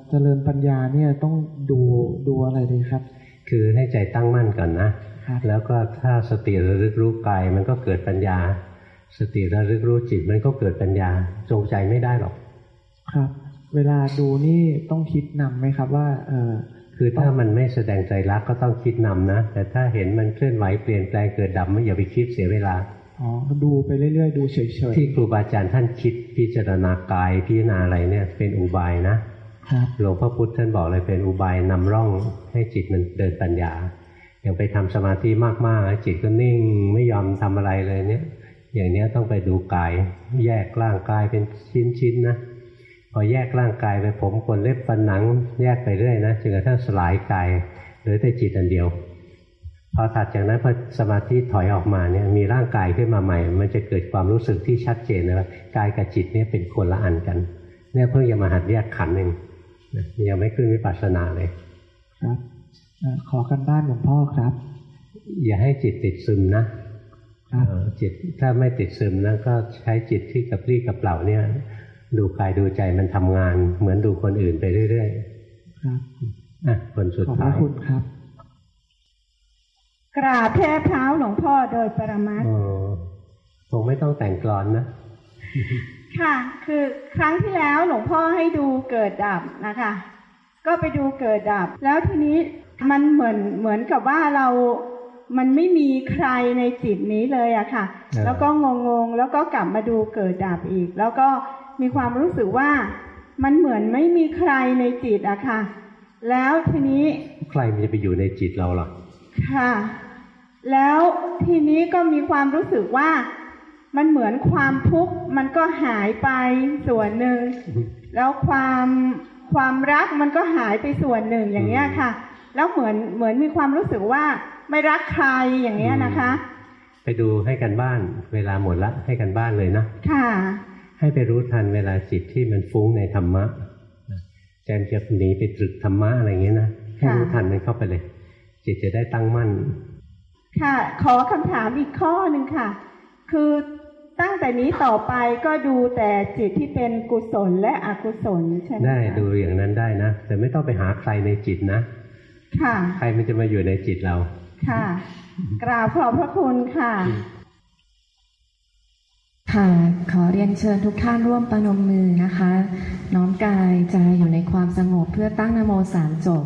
เจริญปัญญาเนี่ยต้องดูดูอะไรดีครับ คือให้ใจตั้งมั่นก่อนนะครับแล้วก็ถ้าสติระลึกรู้กายมันก็เกิดปัญญา สติระลึกรู้จิตมันก็เกิดปัญญาจงใจไม่ได้หรอก ครับ เวลาดูนี่ต้องคิดนำไหมครับว่า เออ คือถ้ามันไม่แสดงใจรักก็ต้องคิดนำนะ แต่ถ้าเห็นมันเคลื่อนไหวเปลี่ยนแปลงเกิดดับไม่อย่าไปคิดเสียเวลาอ๋อดูไปเรื่อยๆ ดูเฉยที่ครูบาอาจารย์ท่านคิดพิจารณากายพิจารณาอะไรเนี่ยเป็นอุบายนะๆครับหลวงพ่อพุธท่านบอกเลยเป็นอุบายนำร่องให้จิตมันเดินปัญญาอย่างไปทำสมาธิมากๆแล้วจิตก็นิ่งไม่ยอมทำอะไรเลยเนี่ย อย่างเนี้ยต้องไปดูกายแยกร่างกายเป็นชิ้นๆนะ พอแยกร่างกายไปผมขนเล็บฟันหนัง แยกไปเรื่อยนะจนกระทั่งสลายกายเหลือแต่จิตอันเดียว พอถัดจากนั้นพอสมาธิถอยออกมาเนี่ยมีร่างกายขึ้นมาใหม่ มันจะเกิดความรู้สึกที่ชัดเจนเลยว่ากายกับจิตเนี่ยเป็นคนละอันกันเนี่ยเพิ่งจะมาหัดแยกขันธ์เองนะยังไม่ขึ้นวิปัสสนาเลยครับเอ่อขอกันบ้านหลวงพ่อครับ อย่าให้จิตติดซึมนะครับเออจิตถ้าไม่ติดซึมนะก็ใช้จิตที่กระปรี้กระเปล่าเนี่ย ดูกายดูใจมันทำงาน เหมือนดูคนอื่นไปเรื่อยครับๆอะคนสุดขอบพท้าระยคุณครับ กราบแทบเท้าหลวงพ่อโดยปรมัตถ์อ๋อคงไม่ต้องแต่งกลอนนะ ค่ะ คือครั้งที่แล้วหลวงพ่อให้ดูเกิดดับนะคะ ก็ไปดูเกิดดับ แล้วทีนี้มันเหมือนเหมือนกับว่าเรามันไม่มีใครในจิตนี้เลยอะค่ะเออแล้วก็งงๆแล้วก็กลับมาดูเกิดดับอีก แล้วก็ มีความรู้สึกว่ามันเหมือนไม่มีใครในจิตอะค่ะ แล้วทีนี้ใครมันจะไปอยู่ในจิตเราหรอค่ะ แล้วทีนี้ก็มีความรู้สึกว่ามันเหมือนความทุกข์มันก็หายไปส่วนหนึ่ง แล้วความความรักมันก็หายไปส่วนหนึ่งอย่างเงี้ยค่ะ แล้วเหมือนเหมือนมีความรู้สึกว่าไม่รักใครอย่างเงี้ยนะคะ ไปดูให้กันบ้าน เวลาหมดละให้กันบ้านเลยนะค่ะ ให้ไปรู้ทันเวลาจิตที่มันฟุ้งในธรรมะแจมจะหนีไปตรึกธรรมะอะไรอย่างเงี้ยนะให้รู้ทันมันเข้าไปเลย จิตจะได้ตั้งมั่น ค่ะ ขอคำถามอีกข้อหนึ่งค่ะ คือตั้งแต่นี้ต่อไปก็ดูแต่จิตที่เป็นกุศลและอกุศลใช่ไหมได้คะดูอย่างนั้นได้นะ แต่ไม่ต้องไปหาใครในจิตนะ ค่ะ ใครมันจะมาอยู่ในจิตเรา ค่ะ กราบขอบพระคุณค่ะ ค่ะขอเรียนเชิญทุกท่านร่วมประนมมือนะคะ น้อมกายใจอยู่ในความสงบเพื่อตั้งนโมสามจบ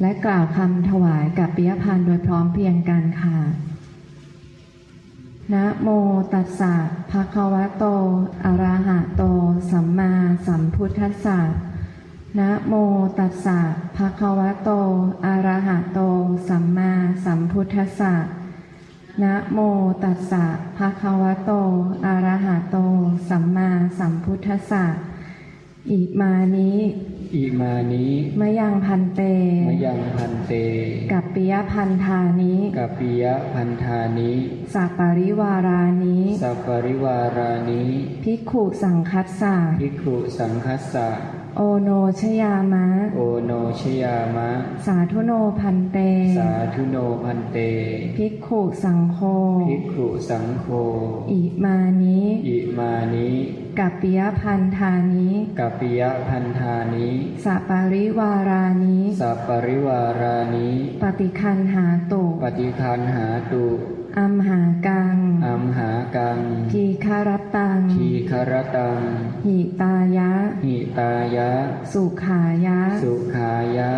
และกล่าวคำถวายกับปิยพันธ์โดยพร้อมเพียงกันค่ะ นะโมตัสสะภะคะวะโต อะระหะโต สัมมาสัมพุทธัสสะนะโมตัสสะภะคะวะโต อะระหะโต สัมมาสัมพุทธัสสะ นะโมตัสสะภะคะวะโต อะระหะโต สัมมาสัมพุทธัสสะ อิมานิอิมานิมะยังพันเตมยังพันเต กับปิยพันธานิกัปปิยพันธานิสัปปริวารานิสัปปริวารานิภิกขุสังฆัสสะภิกขุสังฆัสสะ โอโณชยามะ โอโณชยามะ สาธุโน ภันเต สาธุโน ภันเต ภิกขุสังโฆ ภิกขุสังโฆ อิมานิอิมานิกัปปิยภัณฑานิกัปปิยภัณฑานิสะปะริวารานิสะปะริวารานิ ปฏิคคัณหาตุ ปฏิคคัณหาตุ อัมหากัง อัมหากัง ทีคารตัง ทีครตัง หิตายะ หิตายะ สุขายะ สุขายะ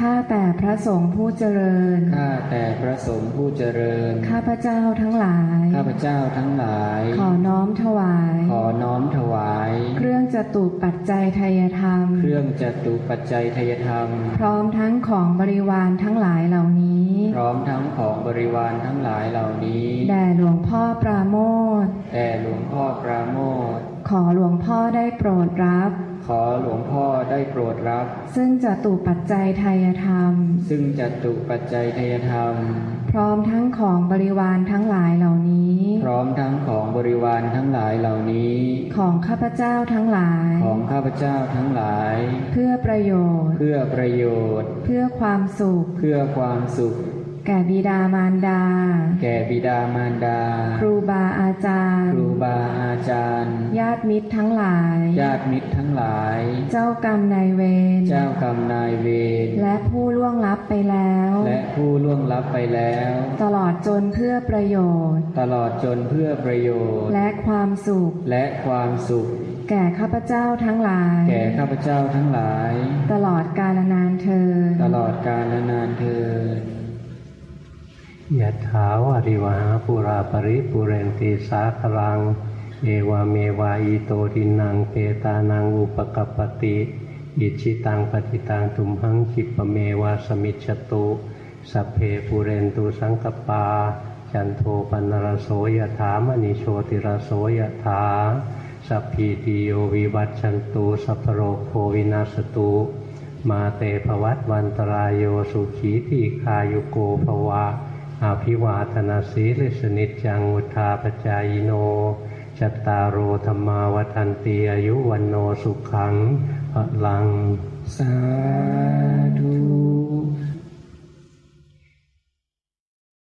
ข้าแต่พระสงฆ์ผู้เจริญ ข้าแต่พระสงฆ์ผู้เจริญ ข้าพเจ้าทั้งหลาย ข้าพเจ้าทั้งหลาย ขอน้อมถวาย ขอน้อมถวาย เครื่องจตุปัจจัยทายธรรม เครื่องจตุปัจจัยทยธรรม พร้อมทั้งของบริวารทั้งหลายเหล่านี้ พร้อมทั้งของบริวารทั้งหลายเหล่านี้ แด่หลวงพ่อปราโมทแต่หลวงพ่อปราโมท ขอหลวงพ่อได้โปรดรับ ขอหลวงพ่อได้โปรดรับ ซึ่งจตุปัจจัยทายธรรม ซึ่งจตุปัจจัยทยธรรม พร้อมทั้งของบริวารทั้งหลายเหล่านี้ พร้อมทั้งของบริวารทั้งหลายเหล่านี้ ของข้าพเจ้าทั้งหลาย ของข้าพเจ้าทั้งหลาย เพื่อประโยชน์ เพื่อประโยชน์ เพื่อความสุข เพื่อความสุข แก่บิดามารดา แก่บิดามารดา ครูบาอาจารย์ ครูบาอาจารย์ ญาติมิตรทั้งหลาย ญาติมิตรทั้งหลาย เจ้ากรรมนายเวร เจ้ากรรมนายเวร และผู้ล่วงลับไปแล้ว และผู้ล่วงลับไปแล้ว ตลอดจนเพื่อประโยชน์ ตลอดจนเพื่อประโยชน์ และความสุข และความสุขแก่ข้าพเจ้าทั้งหลาย แก่ข้าพเจ้าทั้งหลาย ตลอดกาลนานเธอญตลอดกาลและนานเธอญ ยะถาวาริวหาปุราปริปุเรนติสาคลัง เอวาเมวาอิโตทินังเปตานังอุปกปติอิชิตังปฏิตังตุมหังคิปเมวาสมิจตุสัพเพปุเรนตุสังกปา จันโทปันรโสยถามณิโชติรโสยถาสัพพีติโยวิวัตชันตุสัพโรโควินาสตุมาเตภวัตวันตรายโยสุขีทีคายุโกภวะ อาภิวาธนาสีลิสนิจังุทาปจายโนจัตตารโอธรรมาวทันตีอายุวันโนสุขังพลัง สาธุ